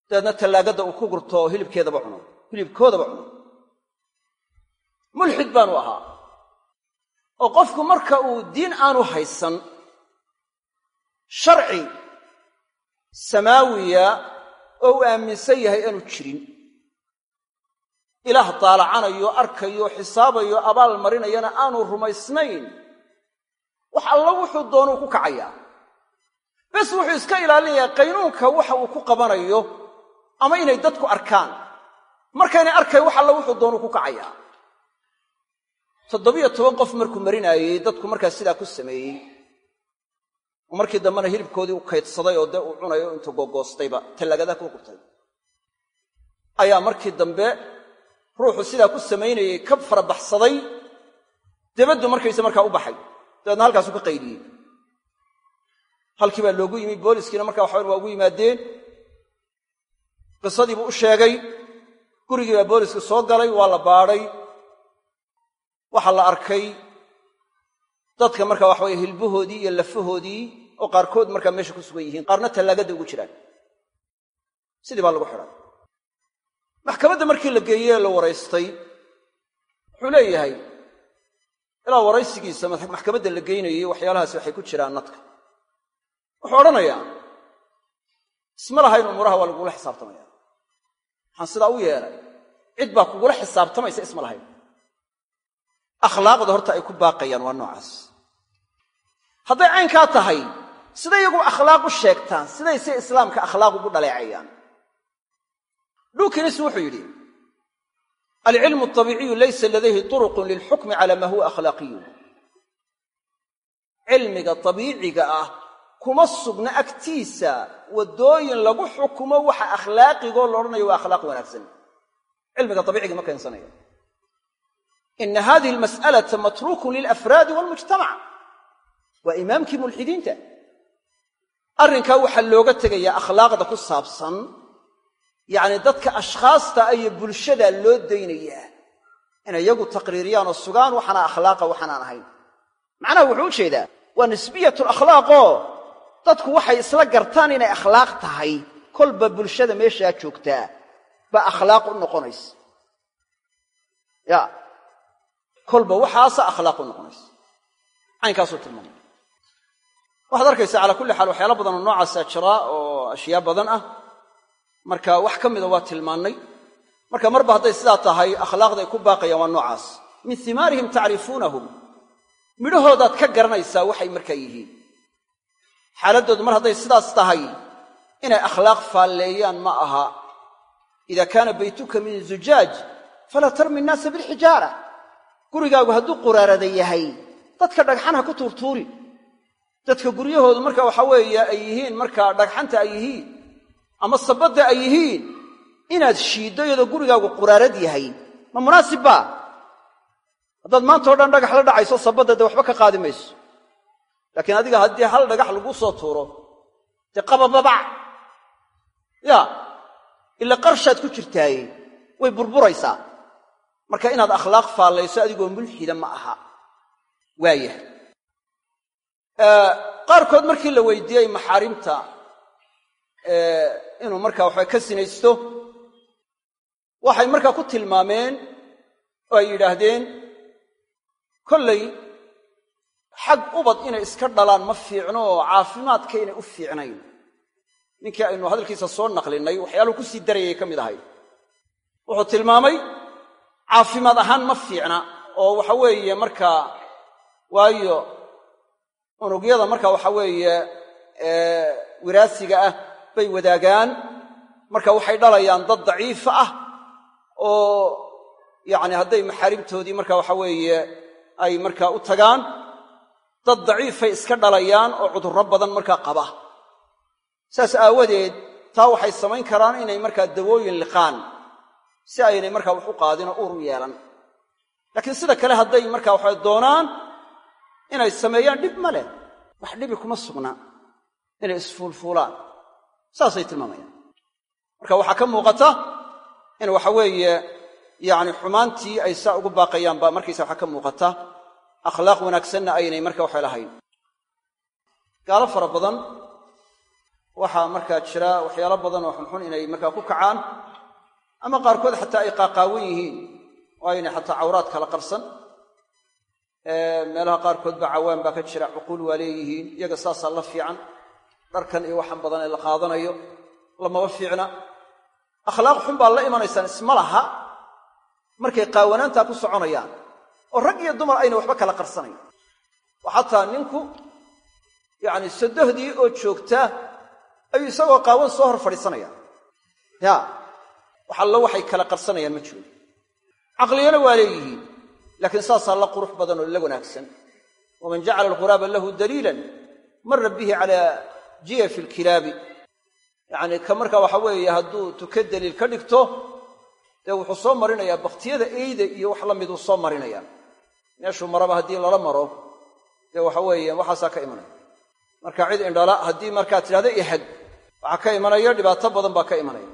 Dabeedna tallaagadda uu ku gurto hilibkeedaba cuno hilibkoodaba cuno. Mulxid baanu ahaa. Oo qofku marka uu diin aanu haysan sharci samaawiya oo uu aaminsan yahay aanu jirin. Ilaah daalacanayo arkayo xisaabayo abaal marinayana aanu rumaysnayn. Wax alla wuxuu doonuu ku kacayaa. Bes wuxuu iska ilaalinayaa qaynuunka waxa uu ku qabanayo ama inay dadku arkaan. Markaynay arkayn wax alla wuxuu doonuu ku kacayaa. Toddobiyo toban qof markuu marinaayey dadku markaa sidaa ku sameeyey markii dambena hilibkoodii u kaydsaday oo dee uu cunayo intuu googoostayba tallaagadaa ku gurtay ayaa markii dambe ruuxu sidaa ku samaynayey ka farabaxsaday debaddu markayse markaa u baxay. Dabeedna halkaasuu ka qaydiyey. Halkii baa loogu yimi booliskiina markaa waxaban waa ugu yimaadeen. Qisadii buu u sheegay gurigii baa booliska soo galay waa la baadhay waxaa la arkay. Dadka marka waxa weye hilbahoodii iyo lafahoodii oo qaarkood markaa meesha ku sugan yihiin qaarna tallaagadda ugu jiraan. Sidii baa lagu xidhay maxkamadda markii la geeyey ee la waraystay wuxuu leeyahay ilaa waraysigiisa maxkamadda la geynayey waxyaalahaasi waxay ku jiraan nadka. Wuxuu odhanayaa isma lahayn umuuraha waa lagugula xisaabtamaya. Waxaan sidaa u yeelay cid baa kugula xisaabtamaysa isma lahayn. Akhlaaqda horta ay ku baaqayaan waa noocaas. Hadday caynkaa tahay siday iyagu akhlaaq u sheegtaan siday se islaamka akhlaaq ugu dhaleecayaan. Dhuukinis wuxuu yidhi alcilmu abiiciyu laysa ladayhi turuqun lilxukmi cala maa huwa akhlaaqiyun. Cilmiga abiiciga ah kuma sugna agtiisa waddooyin lagu xukumo waxa akhlaaqigoo la odhanayo waa akhlaaq wanaagsan. Cilmiga abiiciga ma keensanayo. Ina hadihi almas'alata matruukun lilafraadi walmujtamac waa imaamkii mulxidiinta arrinkaa waxaa looga tegayaa akhlaaqda ku saabsan yacni dadka ashkhaasta iyo bulshada loo daynayaa inay iyagu taqriiriyaan oo sugaan waxaana akhlaaqa waxaanaan ahayn. Macnaha wuxuu u jeedaa waa nisbiyatu lakhlaaqoo dadku waxay isla gartaan inay akhlaaq tahay. Kolba bulshada meeshaa joogtaa baa akhlaaq u noqonaysa. Ya kolba waxaasa akhlaaq u noqonaysa. Caynkaasuu tilmaamay waxaad arkaysaa calaa kulli xaal waxyaala badan oo noocaasaa jira oo ashyaa badan ah. Marka wax ka mida waa tilmaannay. Marka marba hadday sidaa tahay akhlaaqda ay ku baaqayaan waa noocaas. Min himaarihim tacrifuunahum. Midhahoodaad ka garanaysaa waxay markaa yihiin. Xaaladdoodu mar hadday sidaas tahay inay akhlaaq faalleeyaan ma aha. Ida kaana baytuka min zujaaj falaa tarmi innaasa bilxijaara gurigaagu hadduu quraarada yahay dadka dhagxan ha ku tuurtuuri dadka guryahoodu marka waxa weeye ay yihiin markaa dhagxanta ay yihiin ama sabadda ay yihiin inaad shiiddo iyadoo gurigaagu quraarad yahay. Ma munaasib baa? Haddaad maanta o dhan dhagax la dhacayso sabadda dee waxba ka qaadi mayso. Laakiin adiga haddii hal dhagax laguu soo tuuro dee qabababac ya ila qarshaad ku jirtaaye way burburaysaa. Marka inaad akhlaaq faallayso adigoo mulxida ma aha. Waayah qaarkood markii la weydiiyey maxaarimta inuu markaa waxba ka sinaysto waxay markaa ku tilmaameen oo ay yidhaahdeen kollay xag ubad inay iska dhalaan ma fiicno oo caafimaadka inay u fiicnayn. Ninkii aynu hadalkiisa soo naqlinay waxyaaluhu ku sii darayay ka mid ahay. Wuxuu tilmaamay caafimaad ahaan ma fiicna oo waxa weeye markaa waayo unugyada marka waxa weeye wiraasiga ah bay wadaagaan. Marka waxay dhalayaan dad daciifa ah oo yacni hadday maxaarimtoodii marka waxa weeye ay markaa u tagaan dad daciifay iska dhalayaan oo cudurro badan markaa qaba. Saas aawadeed taa waxay samayn karaan inay markaa dawooyin liqaan si aynay markaa wax u qaadin oo uur u yeelan. Laakiin sida kale hadday markaa waxa doonaan inay sameeyaan dhib ma leh. Wax dhibi kuma sugna. Inay isfuulfuulaan. Saasay tilmaamayaan. Marka waxaa ka muuqata in waxa weeye yacni xumaantii ay saa ugu baaqayaan baa markaysa waxaa ka muuqata akhlaaq wanaagsanna aynay marka waxa lahayn. Gaalo fara badan waxaa markaa jira waxyaalo badan oo xunxun inay markaa ku kacaan ama qaarkood xataa ay qaaqaawan yihiin oo aynay xataa cawraad kala qarsan meelaha qaarkood ba cawaan baa ka jira cuquul waa leeyihiin iyaga saasaa la fiican. Dharkan iyo waxan badan ee la qaadanayo lamaba fiicna. Akhlaaq xun baa la imanaysaan isma laha. Markay qaawanaantaa ku soconayaan oo rag iyo dumar ayna waxba kala qarsanayn. Oo xataa ninku yacni sadohdii oo joogta ayuu isagoo qaawan soo hor fadhiisanaya. Ya wax waxay kala qarsanayaan ma jiro caqliyana waa leeyihiin laakiin saasaa la qurux badan oo la wanaagsan. Waman jacala alghuraaba lahu daliilan mara bihi calaa jiyafi alkilaabi. Yacni ka marka waxa weeye hadduu tuka daliil ka dhigto dee wuxuu soo marinayaa bakhtiyada eyda iyo wax la miduu soo marinayaa meeshuu maraba haddii lala maro dee waxa weeye waxaasaa ka imanaya. Marka cid indhala haddii markaa tidhahda ihag. Waxaa ka imanaya dhibaato badan baa ka imanaya.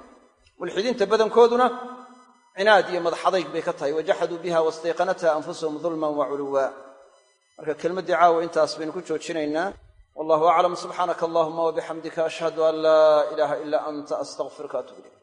Mulxidiinta badankooduna cinaad iyo madaxadayg bay ka tahay. Wajaxaduu biha wastayqanatha anfusahum dulman wa culuwa. Marka kelmaddii caawa intaas baynu ku joojinaynaa. Wallahu aclam subxaanaka allahuma wabixamdika ashhadu an laa ilaaha ilaa anta astaqfiruka atub ilayk